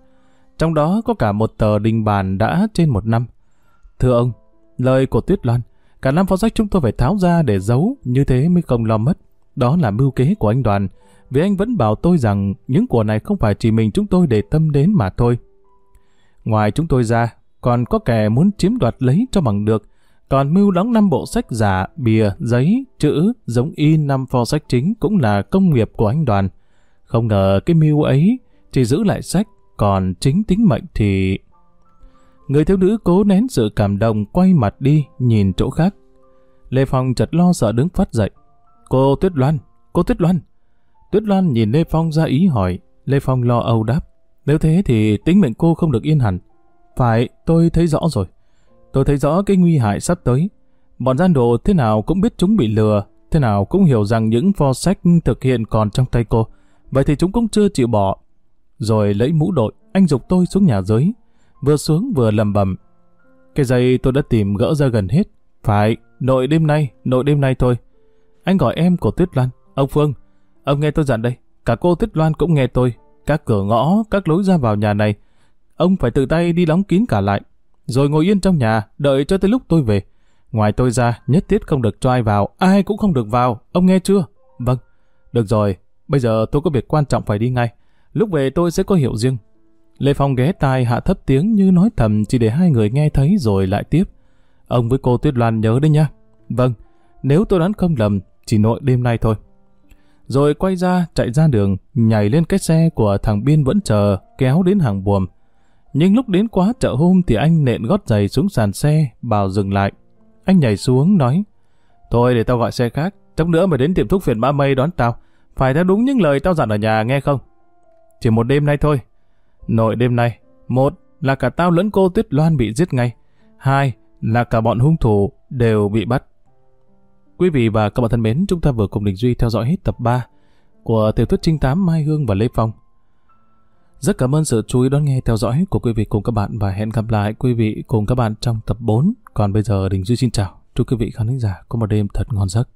S1: Trong đó có cả một tờ đình bản đã trên một năm. Thưa ông, lời của Tuyết Loan, cả năm phó sách chúng tôi phải tháo ra để giấu, như thế mới không lo mất. Đó là mưu kế của anh đoàn, vì anh vẫn bảo tôi rằng những của này không phải chỉ mình chúng tôi để tâm đến mà thôi. Ngoài chúng tôi ra, còn có kẻ muốn chiếm đoạt lấy cho bằng được, còn mưu đóng năm bộ sách giả, bìa, giấy, chữ, giống in năm pho sách chính cũng là công nghiệp của anh đoàn. Không ngờ cái mưu ấy chỉ giữ lại sách, còn chính tính mệnh thì... Người thiếu nữ cố nén sự cảm động quay mặt đi, nhìn chỗ khác. Lê Phong chợt lo sợ đứng phát dậy. Cô Tuyết Loan, cô Tuyết Loan. Tuyết Loan nhìn Lê Phong ra ý hỏi. Lê Phong lo âu đáp. Nếu thế thì tính mệnh cô không được yên hẳn. Phải, tôi thấy rõ rồi. Tôi thấy rõ cái nguy hại sắp tới. Bọn gian đồ thế nào cũng biết chúng bị lừa, thế nào cũng hiểu rằng những pho sách thực hiện còn trong tay cô. Vậy thì chúng cũng chưa chịu bỏ. Rồi lấy mũ đội, anh dục tôi xuống nhà dưới. Vừa xuống vừa lầm bầm. Cái dây tôi đã tìm gỡ ra gần hết. Phải, nội đêm nay, nội đêm nay thôi. Anh gọi em của Tuyết Lan, Ông Phương, ông nghe tôi dặn đây. Cả cô Tuyết Loan cũng nghe tôi. Các cửa ngõ, các lối ra vào nhà này. Ông phải tự tay đi đóng kín cả lại rồi ngồi yên trong nhà, đợi cho tới lúc tôi về. Ngoài tôi ra, nhất thiết không được cho ai vào, ai cũng không được vào, ông nghe chưa? Vâng, được rồi, bây giờ tôi có việc quan trọng phải đi ngay. Lúc về tôi sẽ có hiệu riêng. Lê Phong ghé tai hạ thấp tiếng như nói thầm chỉ để hai người nghe thấy rồi lại tiếp. Ông với cô Tuyết Loan nhớ đấy nha. Vâng, nếu tôi đoán không lầm, chỉ nội đêm nay thôi. Rồi quay ra, chạy ra đường, nhảy lên cái xe của thằng Biên vẫn chờ, kéo đến hàng buồm. Nhưng lúc đến quá chợ hôm thì anh nện gót giày xuống sàn xe, bảo dừng lại. Anh nhảy xuống, nói, Thôi để tao gọi xe khác, chốc nữa mày đến tiệm thuốc phiền mã mây đón tao. Phải theo đúng những lời tao dặn ở nhà nghe không? Chỉ một đêm nay thôi. Nội đêm nay, một là cả tao lẫn cô Tuyết Loan bị giết ngay. Hai là cả bọn hung thủ đều bị bắt. Quý vị và các bạn thân mến, chúng ta vừa cùng Đình Duy theo dõi hết tập 3 của tiểu thuyết trinh tám Mai Hương và Lê Phong. Rất cảm ơn sự chú ý đón nghe theo dõi của quý vị cùng các bạn và hẹn gặp lại quý vị cùng các bạn trong tập 4. Còn bây giờ Đình Duy xin chào. Chúc quý vị khán giả có một đêm thật ngon giấc.